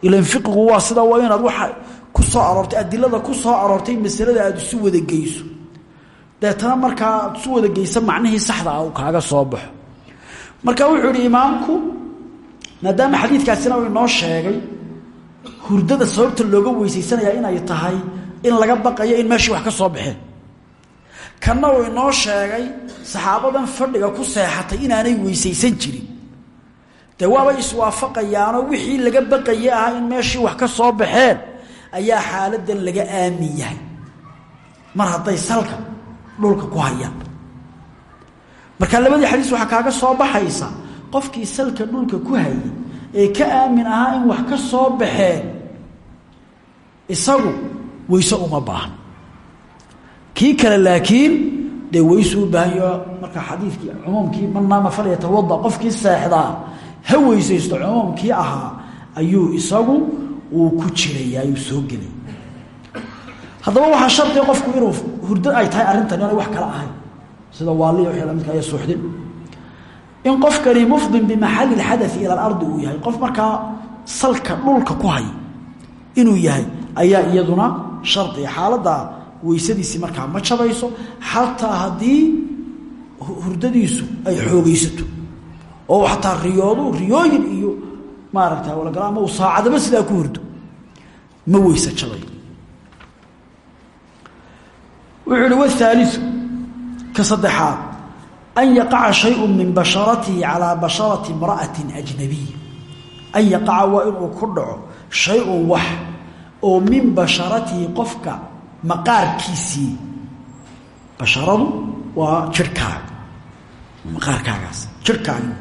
ilan fiqigu waa sida waa inaad waxa ku soo aroortay adilada ku soo aroortay masalada aada isu wada geyso. Deetana markaa aad isu wada geysa macnihii saxda ah uu kaaga soo baxo. Marka wuxuu ihi imaamku maadaama xadiidkaasina uu inoo sheegay hurdada sababta looga weysaysanaya inay tahay in laga baqayo in meeshii wax ka soo baxeen. Kanna uu inoo sheegay saxaabadan fadhiga ku seexatay inaanay weysaysan jirin dee waabay iswaafaqayaanoo wixii laga baqaye ahaa in meeshii wax ka soo baxeen ayaa xaaladan laga aamin yahay. Mar hadday salka dhulka ku hayaan. Marka labadii xadiis waxaa kaaga soo baxaysa qofkii salka dhulka ku hayay ee ka aamin ahaa in wax ka soo baxeen isagu weyse uma baahan. Kii kale laakiin dee weyse u baahanyo marka xadiidkii cumuumkii man falyatawada qofkii seexdaa ha weysaysto cumuumkii ahaa ayuu isagu uu ku jiraya ayuu soo gelay. Haddaba waxaa shardiga qofku inuu hurdo ay tahay arrintan inay wax kale ahayn. Sida waaliya wixii lamidka aya suuxdin in qofkani mufdin bimaxali lxadai ila alardi uu yahay qof markaa salka dhulka ku hay inuu yahay ayaa iyaduna shardiga xaaladda weysadiisii markaa ma jabayso xataa haddii hurdadiisu ay xoogeysato oo xataa riyoodu riyooyin iyo maaragta walagala ama uu saacadaba sidaa ku hurdo. Ma weyse jabay. Wuxuu ihi wthaaliu ka saddexaad an yaqaca shayu min basharatihi calaa basharati imra'ati ajnabiya an yaqaca waa inuu ku dhaco shay-un wax oo min basharatihi qofka maqaarkiisii. Basharadu waa jirhkaaga maqaarkaagaas jirhkaaga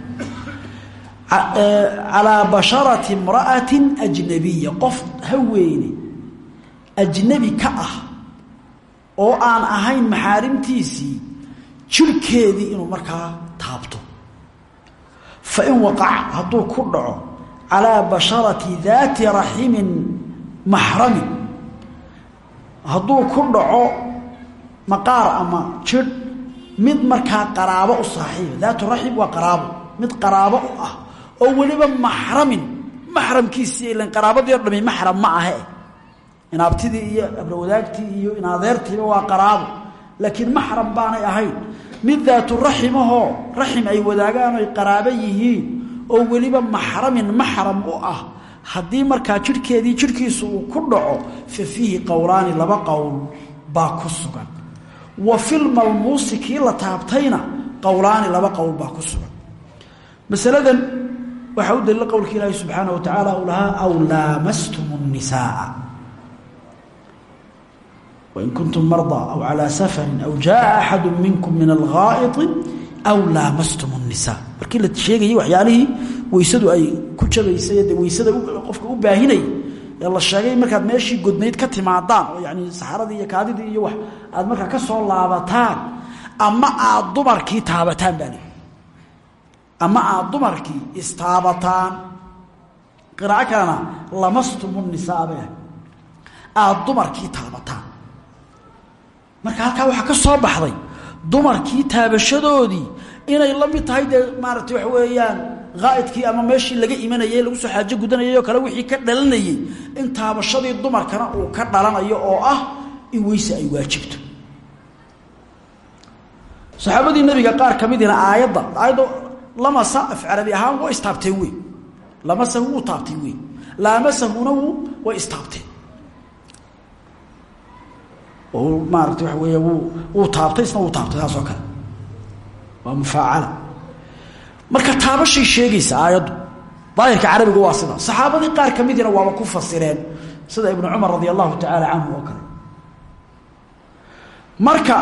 calaa basharati imra'ati ajnabiya qof haweene ajnabi ka ah oo aan ahayn maxaarimtiisii jirhkeedii inuu markaa taabto. Fa in waqac hadduu ku dhaco calaa basharati daati raximin maxramin. Hadduu ku dhaco maqaar ama jidh mid markaa qaraabo u saaxiiba daatu raxim waa qaraabo mid qaraabo u ah oo weliba maxramin maxramkiisii ilan qaraabadii o dhami maxram ma ahe. Inaabtidii iyo abrawadaagtii iyo inadeertiiba waa qaraabo laakiin maxram baanay ahayn. Mid daatu raximahoo raxim ay wadaagaan oy qaraabo yihiin oo weliba maxramin maxram u ah. Haddii markaa jidhkeedii jidhkiisu uu ku dhaco fa fiihi qowlaani laba qowl baa ku sugan wa filmalmuusi kii la taabtayna qowlaani laba qowl baa ku sugan masaladan waxaa u daliila qowlka ilaahi subxaana wa tacaala uu lahaa aw laamastum الnisaaa wain kuntum marضى aw calىa safari aw jaءa axadu minkum min alghaa'طi aw laamastum الnisaa markii la sheegayay waxyaalihii weysadu ay ku jabaysay de weysada qofka u baahinay ee la sheegay markaad meeshii godnayd ka timaadaan oo yani saxaradii iyo kaadidii iyo wax aad markaa ka soo laabataan ama aad dumarkii taabataan baa ama aad dumarkii istaabataan. Qiraaco kalena lamastum nisaa bay aad dumarkii taabataan. Marka halkaa waxaa ka soo baxday dumarkii taabashadoodii inay la mid tahay dee maaragtay waxa weeyaan haa'idkii ama meeshii laga imanayay lagu soo xaajo gudanayay oo kale wixii ka dhalanayey in taabashadii dumarkana uu ka dhalanayo oo ah in weyse ay waajibto. Saxaabadii nabiga qaar ka midina aayadda aayadda lamasa af ahaan waa istaabteen wey lamasahu wuu taabtay wey laamasahuna wuu way istaabteen. Maarata waxa weeya wuu taabtay isna wuu taabtay taas oo kale. Waa mufaacala marka taabashay sheegaysa aayaddu daahirka carabigu waa sida saxaabadii qaar ka midina waaba ku fasireen sida ibnu cumar radia allahu tacaala canhu oo kale. Marka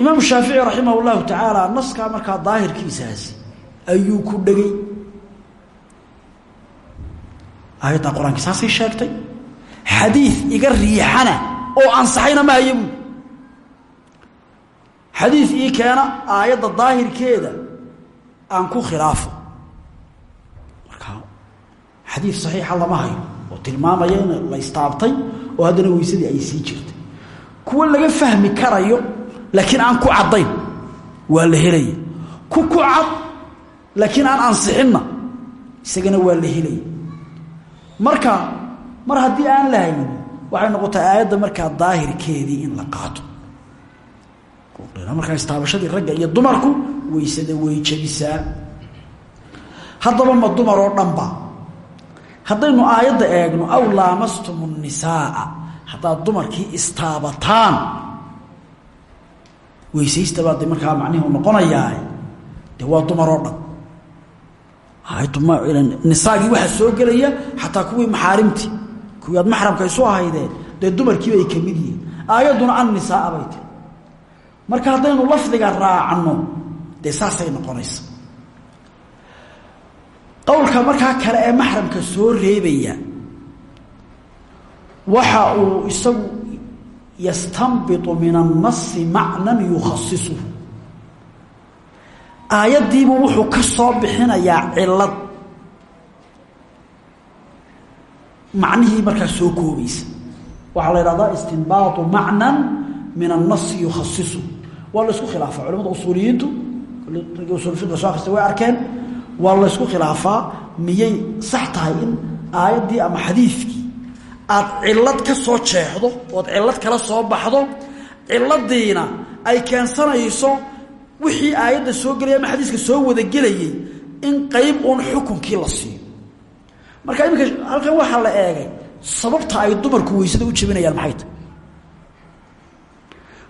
imaamu shaafici raximah llahu tacaala naskaa markaa daahirkiisaasi ayuu ku dhegay. Aayaddaa qur'aanka saasay sheegtay. Xadiid iga riixana oo ansaxayna ma haya buu. Xadiid ii keena aayadda daahirkeeda aan ku khilaafo. Marka xadiid saxiixa lama hayo oo tilmaamaya in la istaabtay oo haddana weysadii ay sii jirtay. Kuwa laga fahmi karayo laakiin aan ku caddayn waa la helaya ku ku cad laakiin aan ansixinna isagana waa la helaya marka mar haddii aan la haynin waxay noqotay aayadda markaa daahirkeedii in la qaato markaa istaabashadii ragga iyo dumarku weysada way jabisaa haddaba ma dumar oo dhanba haddaynu aayadda eegno aw laamastum الnisaaa haddaad dumarkii istaabataan. Weysaystabaad markaa macnihu noqonayaa de waa dumar oo dhan. Nisaagii waxaa soo gelaya xataa kuwii maxaarimtii. Kuwii aad maxramka isu ahaydeen. Dee dumarkiiba ay ka mid yihiin. Aayadduna an nisaaa bay marka haddaynu lafdiga raacno dee saasay noqonaysa. Qowlka markaa kale ee maxramka soo reebaya waxa uu isagu yastanbitu min annasi macnan yukhasisuhu aayaddiibuu wuxuu ka soo bixinayaa cilad macnihii markaa soo koobaysa. Waxaa la idhahdaa istinbaatu macnan min annasi yukhasisu waa la isku khilaafa culamada usuuliyiintu raggii usul fiqi soo akrista way arkeen. Waa la ysku khilaafaa. Miyay sax tahay in aayaddii ama xadiidkii aad cilad ka soo jeexdo ood cilad kala soo baxdo ciladiina ay keensanayso wixii aayadda soo gelaya ama xadiiska soo wadagelayay in qayb uun xukunkii la siiyo. Marka iminka halkan waxaa la eegay sababta ay dumarku weysada u jebinayaan maxay tahy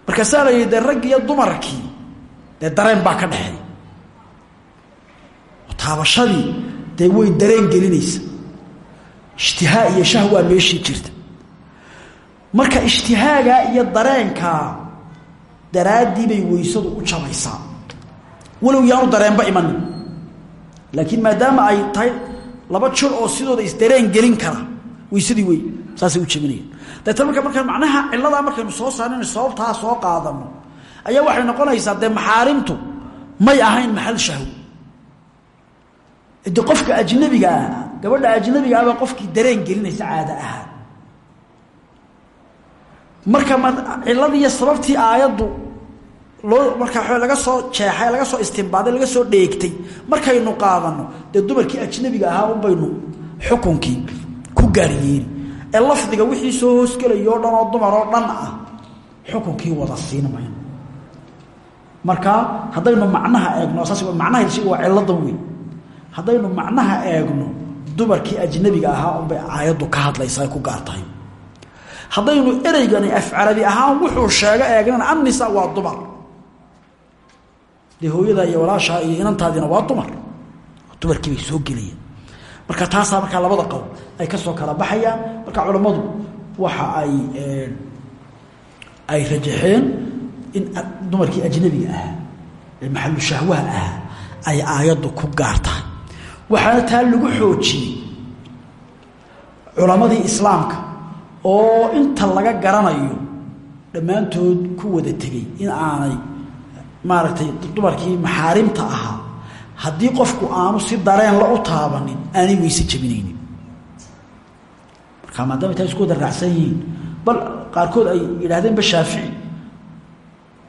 markaasaa la yidhi dee ragg iyo dumarkii dee dareen baa ka dhexeey taabashadii dee way dareen gelinaysa. Ishtihaa iyo shahwaa meeshii jirta. Marka ishtihaagaa iyo dareenkaa daraaddii bay weysadu u jabaysaa. Walow yaanu dareenba imanin laakiin maadaama ay tahay laba jir oo sidooda isdareen gelin kara weysadii wey saasay u jebinayaan deetna marka marka macnaha ciladaa markaynu soo saarnayno sababtaa soo qaadano. Ayaa waxay noqonaysaa dee maxaarimtu may ahayn maxal shahwo de qofka ajnabiga ah gabadha ajnabiga ah baa qofkii dareen gelinaysa caada ahaan. Marka ma ciladiiyo sababtii aayaddu loo markaa laga soo jeexay laga soo istinbaaday laga soo dheegtay markaynu qaadano dee dumarkii ajnabiga ahaa un baynu xukunkii ku gaaryeeni ee lafdiga wixii soo hoosgelayo o dhan oo dumar oo dhan ah xukunkii wada siin mayno marka haddaynu macnaha eegno saas macnaha waa ciladan wey haddaynu macnaha eegno dumarkii ajnabiga ahaa unbay aayaddu ka hadlaysaa ku gaar tahay haddaynu ereygani af carabi ahaan wuxuu sheego eegnana annisa waa dumar. Dee hooyadaa iyo walaashaa iyo inantaadiina waa dumar. Dumarkii soo gelayaan marka taasaa markaa labada qowl ay ka soo kala baxayaan marka culammadu waxa ay ay rajaxeen in dumarkii ajnabiga ahaa ee maxalu shahwaha ahaa ay aayaddu ku gaar tahay waxaana taa lagu xoojiyey culammadii islaamka oo inta laga garanayo dhammaantood ku wada tegey in aanay maaragtay dumarkii maxaarimta ahaa haddii qofku aanu si dareen la u taabanin aanay weyse jebinaynin markaa maadaama isku wada raacsan yihiin bal qaarkood ay yidhaahdeenba shaafici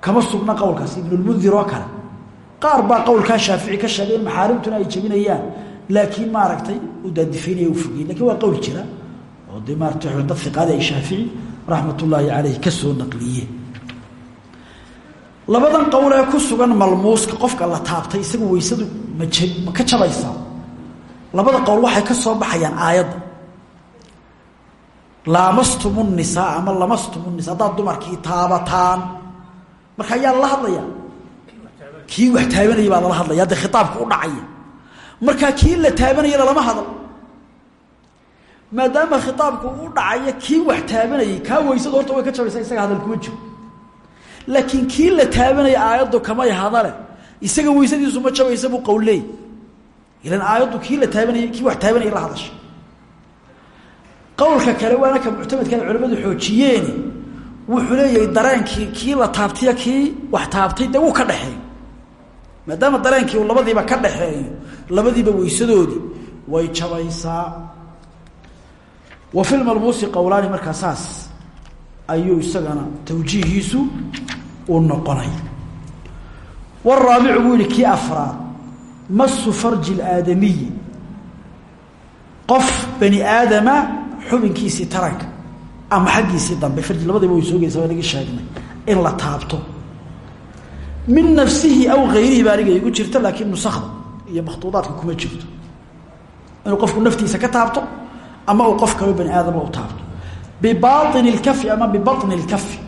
kama sugna qowlkaas ibnulmundir oo kale. Qaar baa qowlkaa shaafici ka sheegay in maxaarimtuna ay jebinayaan laakiin maaragtay u daadifaynaya u fogey laakiin waa qowl jira oo dee maarata dad fiqaadi ay shaafici raxmat ullaahi caleyh ka soo naqliyeen labadan qowl ee ku sugan malmuuska qofka la taabtay isaga weysadu ma ka jabaysaa labada qowl waxay ka soo baxayaan aayadda laamastumu nisaa ama lamastumu nisa haddaad dumarkii taabataan. Marka lala hadlaya. Kii wax taabanaya baa lala hadlaya dee khitaabka u dhacaya. Markaa kii la taabanaya lalama hadal. Maadaama khitaabku u dhacaya kii wax taabanayay kaa weysada horta way ka jabaysaa isaga hadal kuma laakiin kii la taabanaya aayaddu kamay hadale isaga weysadiisu ma jabaysa buu qowleey ilan aayaddu kii la taabanayay kii wax taabanaya la hadasha qowlka kale waana ka muctamadkan culamadu xoojiyeeni wuxuu leeyahay dareenkii kii la taabtaya kii wax taabtay dee ka dhexeeyo maadaama dareenkii labadiiba ka dhaxeeyo labadiiba weysadoodii way jabaysaa. Wa fi lmalbuusi qowlaani markaa ayuu isagana tawjiihiisu uu noqonaya waraabicu buu yihi kii afraad masu farji اlaadamiyi qof bani aadama xubinkiisii taranka ama xaggiisii dambe farji labadiiba way soo geysa waa nagi sheegnay in la taabto min nafsihi aw hayrihi baa aniga igu jirta laakiin nusakda iyo makhtuudaadka kuma jirto inuu qofku naftiisa ka taabto ama uu qof kaloo bani aadama u taabto bibaini اlkafi ama bibaطni اlkafi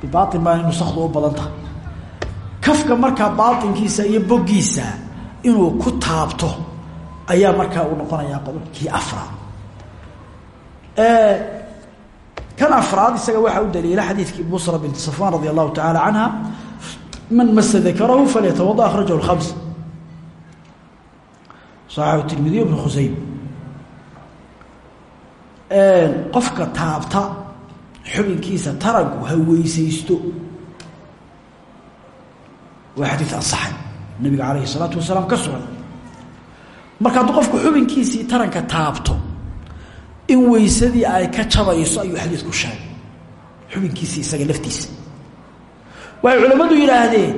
bibain baa nusakdu u badan tahay. Kafka markaa baainkiisa iyo boggiisa inuu ku taabto ayaa markaa uu noqonayaa qodobkii afraad. Kan afraad isaga waxaa u daliila xadiidkii busra binti safwan radi allahu tacaala man masa dakarahu falyatawada akhrajahu اkhams صaxaxu tirmidiy bn khuseym qofka taabta xubinkiisa taragu ha weysaysto waa xadiid ansaxay nabiga calayhi الsalaatu wasalaam ka sugan. Marka hadduu qofku xubinkiisii taranka taabto in weysadii ay ka jabayso ayuu xadiidku sheegay. Xubinkiisii isaga laftiisa. Waxay culammadu yidhaahdeen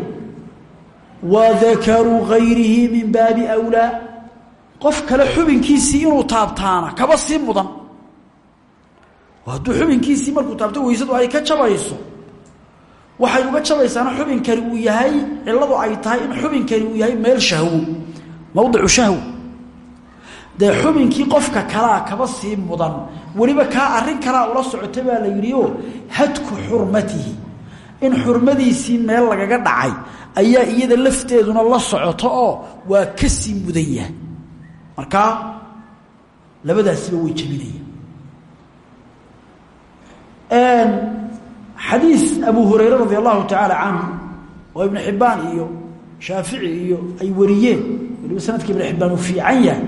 wadakaru gayrihi min baabi awlaa. Qof kale xubinkiisii inuu taabtaana kaba sii mudan hadduu xubinkiisii markuu taabto weysadu ay ka jabayso. Waxay uga jabaysaana xubinkani uu yahay cilladu ay tahay in xubinkani uu yahay meel shahwo mawdicu shahwo dee xubinkii qofka kalaa kaba sii mudan weliba kaa arrin kalaa ula socota baa la yidhi hadku xurmatihi. In xurmadiisii meel lagaga dhacay ayaa iyada lafteeduna la socoto oo waa ka sii mudan yahay. Markaa labadaasiba way jebinayaan xadiis abu hurayre radi allahu tacaala canhu oo ibnu xibbaan iyo shaafici iyo ay wariyeen weliba sanadka ibnu xibbaan uu fiican yahay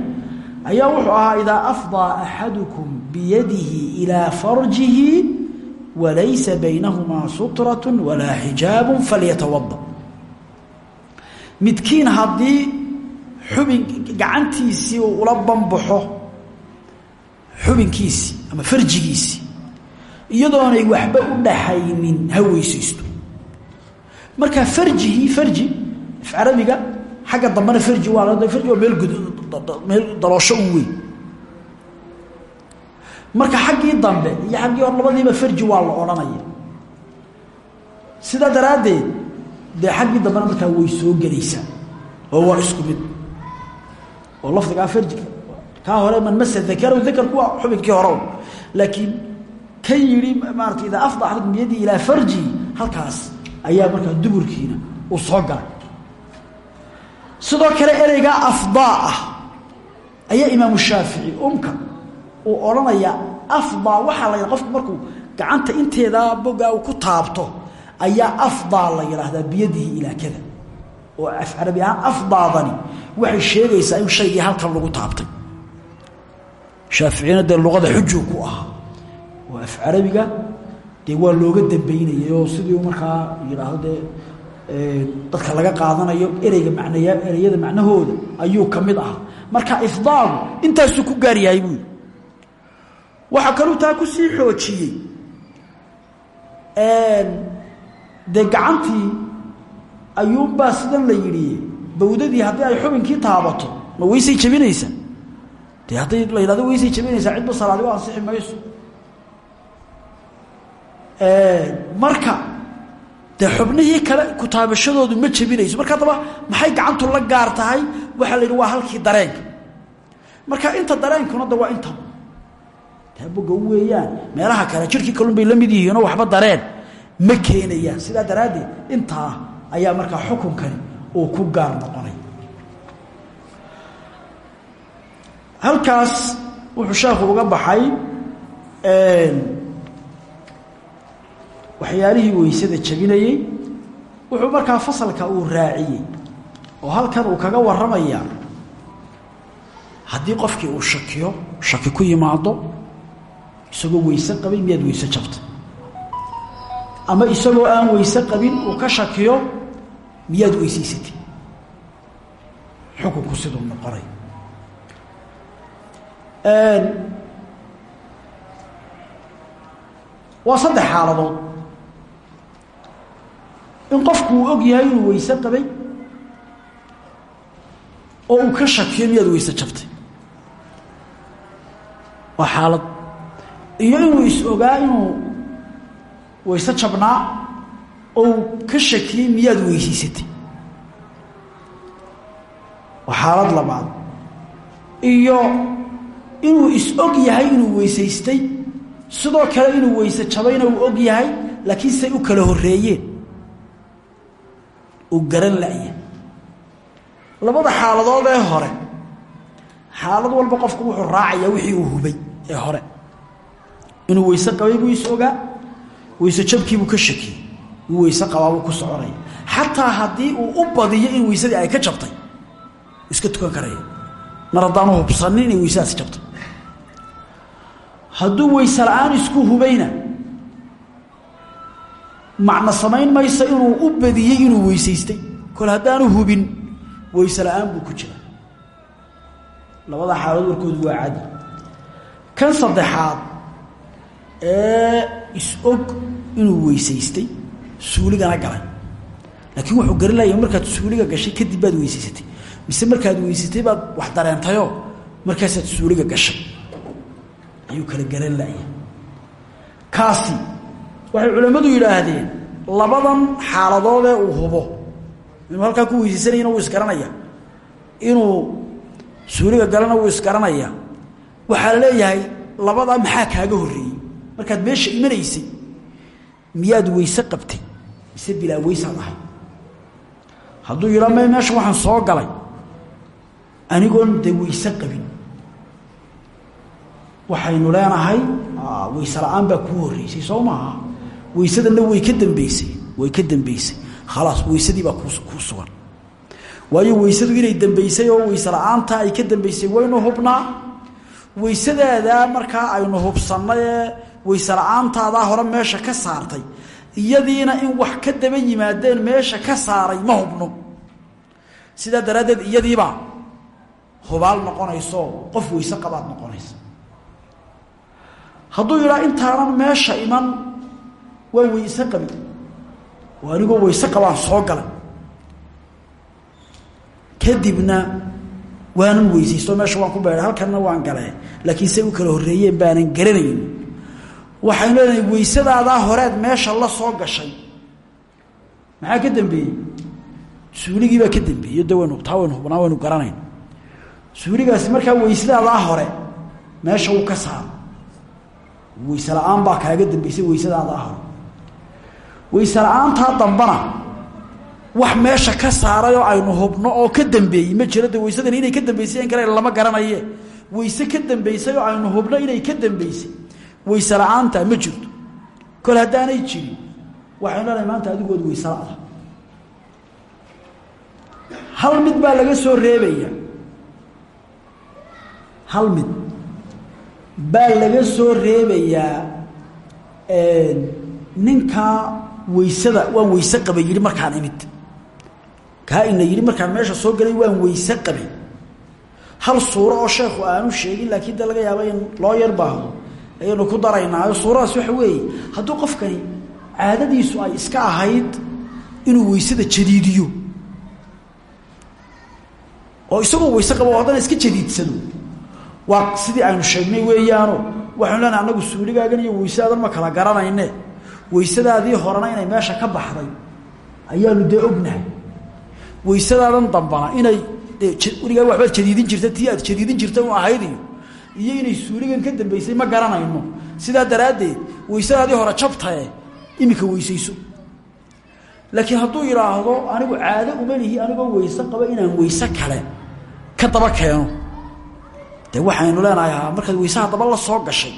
ayaa wuxuu ahaa idaa afdaa axadukum biyadihi ilaa farjihi walaysa baynahumaa sutrat walaa xijaabu falyatawada midkiin haddii xubin gacantiisii uu ula banbaxo xubinkiisii ama farjigiisii iyadoonay waxba u dhaxaynin ha weysaysto. Marka farjihii farji af carabiga xagga dambena farji waa farji meel meel un weyn. Marka xaggii dambe iyo xaggii hor labadiiba farji waa la odhanaya. Sidaa daraaddeed dee xaggii dambena markaa way soo gelaysaa oo waa isku mid. Oo lafdigaa farjiga kaa hore man masa dakarahu dakarku waa xubinkii hore. Laakiin ka yidhi maarata idaa afda axadkum biyadii farjihi halkaas ayaa markaa duburkiina uu soo galay. Sidoo kale ereygaa afdaa ah ayaa imaamu shaafici umka uu odhanaya afdaa waxaa la qofku markuu gacanta inteedaa bogaa ku taabto ayaa afdaa la yidhaahdaa biyadihi ilaa kada oo af carabi ahaan afdaadani waxay sheegaysaa in shaygii halkan lagu taabtay. Shaaficina dee luqada xujuu ku ahaa af carabiga dee waa looga dambeynayay oo sidii markaa yidhaahdo dee dadka laga qaadanayo ereyga macnaya ereyada macnahooda ayuu ka mid ahaa. Marka ifdaagu intaasuu ku gaar yahay buui waxaa taa ku sii xoojiyey dee gacantii ayuunbaa sidan la yidhi bawdadii haddii ay xubinkii taabato ma weysay jebinaysaa dee hadday la yidhahdo weysay jebinaysaa cidba salaadi u ansixi marka dee xubnihii kale ku taabashadoodu ma jebinayso. Marka haddaba maxay gacantu la gaar tahay? Waxaa la yidhi waa halkii dareenka. Marka inta dareenkuna de waa inta. Boga weeyaan. Meelaha kale jirkii kalun bay la mid yihiinoo waxba dareen ma keenayaan. Sidaa daraaddeed intaa ayaa markaa xukunkani uu ku gaar noqonay. Halkaas wuxuu sheekhu uga baxay waxyaalihii weysada jabinayey wuxuu markaa fasalka uu raaciyey oo halkan uu kaga warramayaa. Haddii qofkii uu shakiyo shaki ku yimaado isagoo weyse qabay miyaad weyse jabta? Ama isagoo aan weyse qabin uu ka shakiyo miyaad weysaysatay xukunku siduu noqonay. Waa saddex xaaladood in qofku uu og yahay inuu weyse qabay oo uu ka shakiyo miyaad weyse jabtay. Waa xaalad. Iyo inuu is ogaa inuu weyse jabnaa oo uu ka shakiyey miyaad weysiisatay. Waa xaalad labaad. Iyo inuu is og yahay inuu weysaystay. Sidoo kale inuu weyse jabayna uu og yahay laakiin say u kala horreeyeen uu garan la'ya labada xaaladood ee hore xaalad walba qofku wuxuu raacayaa wixii uu hubay ee hore. Inuu weyse qabay buu is ogaa weyse jabkiibuu ka shakiyey wuu weyse qabaabuu ku soconaya. Xataa haddii uu u badiyo in weysadii ay ka jabtay iska tukan karaya. Mar haddaanu hubsanin inay weysadaasi jabtay. Hadduu weyse la'aan isku hubayna macno samayn mayso inuu u badiyey inuu weysaystay. Kol haddaanu hubin weyse la'aan buu ku jira labada xaalood warkoodu waa cadi kan saddexaad ee is-og inuu weysaystay suuligana galay. Laakiin wuxuu garan markaad suuliga gashay kadib baad weysaysatay mise markaad weysatay baad wax dareentayoo markaasaad suuliga gashay. Ayuu kala garan laya kaasi waxay culammadu yidhaahdeen labadan xaaladoodee uu hubo. Inuu halkaa ku weysaysanayana wuu isgaranaya inuu suuliga galana wuu isgaranaya waxaa la leeyahay labadaa maxaa kaaga horreeyey? Markaad meesha imanaysay miyaad weyse qabtay? Mise bilaa weysaad ahay? Hadduu yidhaa may meesha waxaan soo galay. Anigoon de weyse qabin. Waxaynu leenahay weyse la'aan baa kuu horreysay soo maaha weysadana way ka dambeysay way ka dambeysay. Khalaas weysadii baa kuu sugan. Waayo weysadu inay dambeysay oo weyse la'aanta ay ka dambeysay waynu hubnaa. Weysadaada markaa aynu hubsannay ee hore meesha ka saartay. Iyadiina in wax ka daba yimaadeen meesha ka saaray ma hubno. Sidaa daraaddeed iyadiibaa hubaal noqonayso qof weyse qabaad noqonaysa. Hadduu yidhaa intaanan meesha iman waa weyse qabi. Oo anigoo weyse qabaan soo galay kadibna waanan weysaysto meesha waan ku beedhay halkanna waan galee laakiin say u kala horreeyeen baanan garanayn. Waxaynu leenahay weysadaadaa horeed meesha la soo gashay. Maxaa ka dambeeyey? Suuligii baa ka dambeeyey. De waynu taa garanayn. Suuligaasi markaa weysadaadaa hore meesha wuu ka saaro. Weyse la'aan baa kaaga dambeysay weysadaadaa hore weyse la'aantaa dambana. Wax meesha ka saaray oo aynu hubno oo ka dambeeyey ma jiro de inay ka dambeysay in kale lama garanaye. Weyse ka dambeysay oo aynu hubno inay ka dambeysay. Weyse la'aanta ma jirto. Kol haddaanay jirin waxaynu lenahay maanta adigood weyse la-da hal mid baa laga soo reebaya. Hal mid baa laga soo reebayaa ninkaa weysada waan weyse qabay yidhi markaan imid. Kaa ina yidhi markaan meesha soo galay waan weyse qabay. Hal suuro oo sheekhu aanu sheegin laakiin de laga yaaba in loo yar baahdo ayaynu ku daraynaayo suuradaas waxa weeye. Hadduu qofkani caadadiisu ay iska ahayd inuu weysada jadiidiyo oo isagoo weyse qabo haddana iska jadiidsado waa sidii aynu sheegnay weeyaano. Waxaynu leenahay anagu suuligaagan iyo weysadaadan ma kala garanayne weysadaadii horena inay meesha ka baxday ayaanu dee ognahay. Weysadaadan dambana inay weligaa waxbaad jadiidin jirta tii aad jadiidin jirta u ahayd iyo inay suuligan ka dambaysay ma garanayno. Sidaa daraaddeed weysadaadii hore jabtae iminka weysayso. Laakiin hadduu yidhaahdo anigu caado uma lihi anigoo weyse qaba inaan weyse kale ka daba keeno. De waxaynu leenahay markaad weysaha daba la soo gashay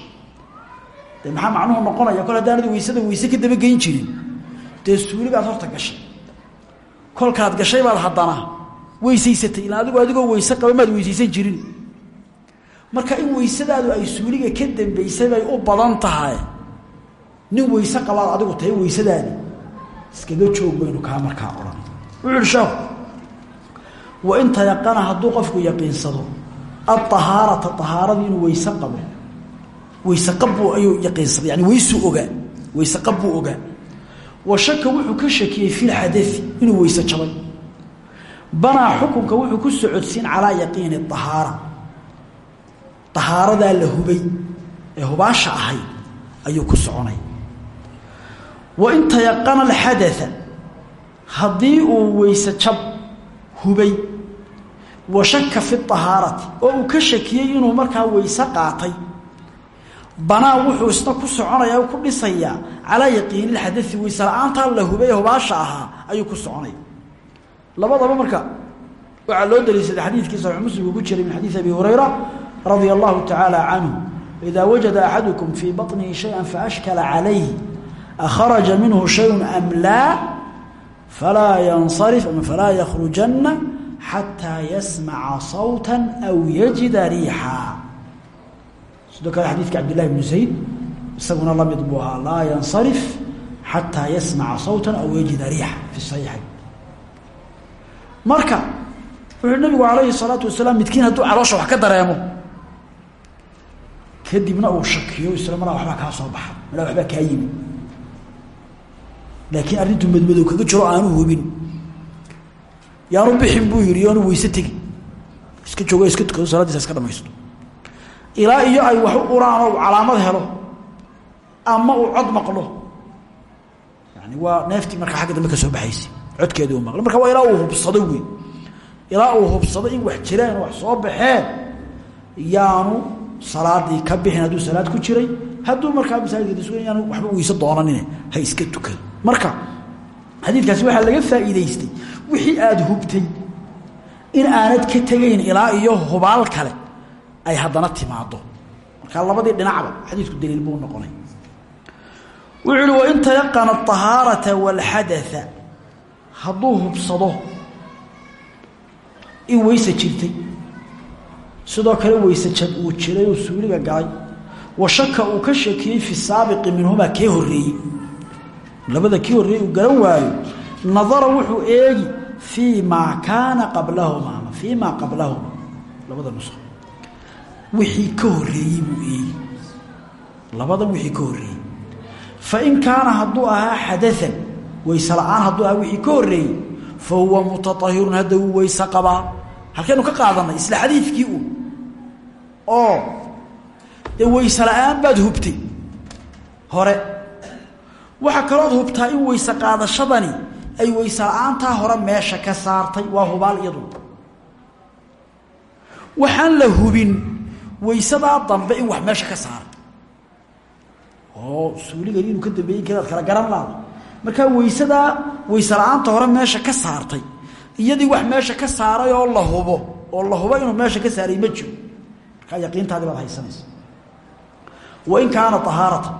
de maxaa macnuhu noqonaya? Kol haddaanad weysada weyse ka dabageyn jirin. Dee suuligaad horta gashay. Kolkaad gashay baad haddana weysaysatay. Ilaan adigu adigoo weyse qaba maad weysaysan jirin. Marka in weysadaadu ay suuliga ka dambaysay bay u badan tahay. Nin weyse qabaad adigu tahay weysadaadi. Iskaga joog baynu kaa markaa odhan wuxu uhi sheekhu wa in tayaqana hadduu qofku yaqiinsado aahaarata ahaaradii inuu weyse qabo weyse qabbuu ayuu yaqiinsaday yani weysuu ogaa weyse qabbuu ogaa. Wa shaka wuxuu ka shakiyey fi lxadai inuu weyse jabay banaa xukunka wuxuu ku socodsiin calaa yaqiini ahaara ahaaradaa la hubay ee hubaasha ahayd ayuu ku soconay. Wa in tayaqana alxadaa haddii uu weyse jab hubay. Wa shaka fi ahaarati oo uu ka shakiyey inuu markaa weyse qaatay banaa wuxuu isna ku soconaya ku dhisayaa calaa yaqiini lxadai weyse la'aantaa la hubay ee hubaasha ahaa ayuu ku soconaya labadaba marka waxaa loo daliishaday xadiidkii saxiix muslimku ku jiray min xadiidi abi hurayra radia allahu tacaala canhu wajada axadukum fii baطnihi shaya faashkala calayhi akharaja minhu shayun am laa falaa yansarif ama falaa yakhrujana xataa yasmaca sawta aw yajida riixa sidoo kale xadiidka cabdillahi bnu zayd isaguna la mid buu ahaa laa yansarif xataa yasmaca sawta aw yajida riixa fi saxiixayn. Marka wuxuu nabigu alayhi salaatu wasalaam midkiin hadduu caloosha wax ka dareemo kadibna uu shakiyo isla maraa waxbaa kaa soo baxa malaa waxbaa kaa yimi laakiin arrintu madmadow kaga jiro aanu hubin. Yaanu bixin buu yihi yaanu weyse tegin iska joogo iska tukado salaadiisa iska dhamaysto ilaa iyo ay wax u uraan oo calaamad helo ama uu cod maqlo. Yani waa neeftii markaa xagga dambe ka soo baxaysa codkeedii maqlo. Marka waa ilaa uu hubsado wey ilaa uu hubsado in wax jireen wax soo baxeen yaanu salaadii ka bixin hadduu salaad ku jiray hadduu markaa masaajidka sugan yaanu waxba weyse doonanine ha iska tukado. Marka xadiidkaasi waxaa laga faa'iidaystay wixii aada hubtay in aanad ka tegayn ilaa iyo hubaal kale ay haddana timaado. Markaa labadii dhinacba xadiidku daliil buu noqonay. Wuxuu uhi wain tayaqana ahaarata waalxadaa hadduu hubsado in weyse jirtay. Sidoo kale weyse jab uu jiray oo suuliga galay. Wa shaka uu ka shakiyey fi saabiqi minhumaa kee horreeyey? Labada kii horreeyey uu garan waayo. Nadara wuxuu eegi fii maa kaana qablahumaa fii maa qablahuma labada nusqo wixii ka horreeyey buu eegi labadan wixii ka horreeyey. Fain kaana hadduu ahaa xadaan weyse la'aan hadduu ahaa wixii ka horreeyey fa huwa mutaahirun hadda wuu weyse qabaa. Halkaynu ka qaadanay isla xadiidkii uun oo dee weyse la'aan baad hubtay. Hore waxaa kalood hubtaa in weyse qaadashadani ay weyse la'aantaa hore meesha ka saartay waa hubaal iyadu. Waxaan la hubin weysadaa dambe in wax meesha ka saaray oo suuligani inuu ka dambeeyey kadaad kala garan laada markaa weysadaa weyse la'aanta hore meesha ka saartay. Iyadii wax meesha ka saaray oo la hubo. Oo la hubo inuu meesha ka saaray ma jiro. Markaa yaqiintaadii baad haysanaysa. Wain kaana ahaarata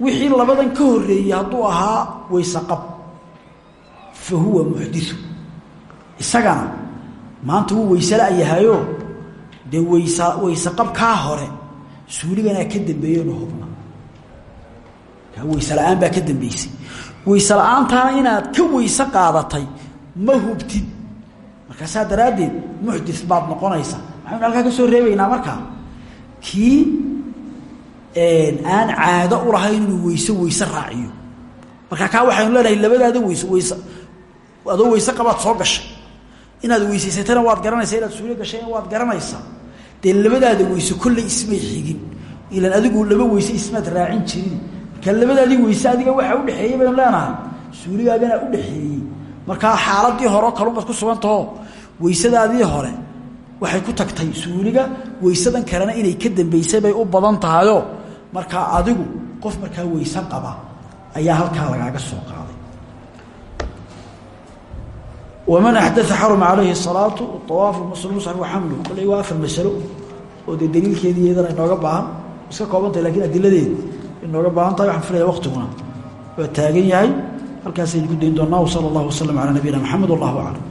wixii labadan ka horeeyey hadduu ahaa weyse qab fa huwa muxdiu isagana maanta wuu weysela yahayo dee weysa weyse qabkaa hore. Suuliganaa ka dambeeyenu hubna. Weyse la'aan baa ka dambeysay. Weyse la'aantaana inaad ka weyse qaadatay ma hubtid. Markaasaa daraaddeed muxdi baad noqonaysa maxaynu halkaa ka soo reebaynaa markaa kii aan caado u lahayn inuu weyse weyse raaciyo. Markaa kaa waxaynu leenahay labadaada weyse weyse adoo weyse qabaad soo gashay. Inaad weysaysatana waad garanaysaa inaad suulo gashayna waad garanaysaa dee labadaada weyse kolley ismay xigin. Ilan adigu laba weyse ismaad raacin jirin. Markaa labadaadii weyse adiga waxaa udhexeeyey baynu leenahay. Suuligaagana udhexeeyey markaa xaaladii hore kalunbaad ku sugantaho weysadaadii hore waxay ku tagtay suuliga. Weysadan kalena inay ka dambaysay bay u badan tahayo. Markaa adigu qof markaa weyse qaba ayaa halkaa lagaaga soo qaaday. Waman axdaa xaruma calayhi salaatu awaafu muslimusa xamlu kole waa afar masalo oo dee daliilkeedii iyadana inooga baahan iska koobantahay lakiin adiladeed inooga baahan tahay waxaan filaya waktiguna waa taagan yahay halkaasaynu ku dayn doonaa wsala allahu waslm calaa nabiyina maxamed wallahu aclam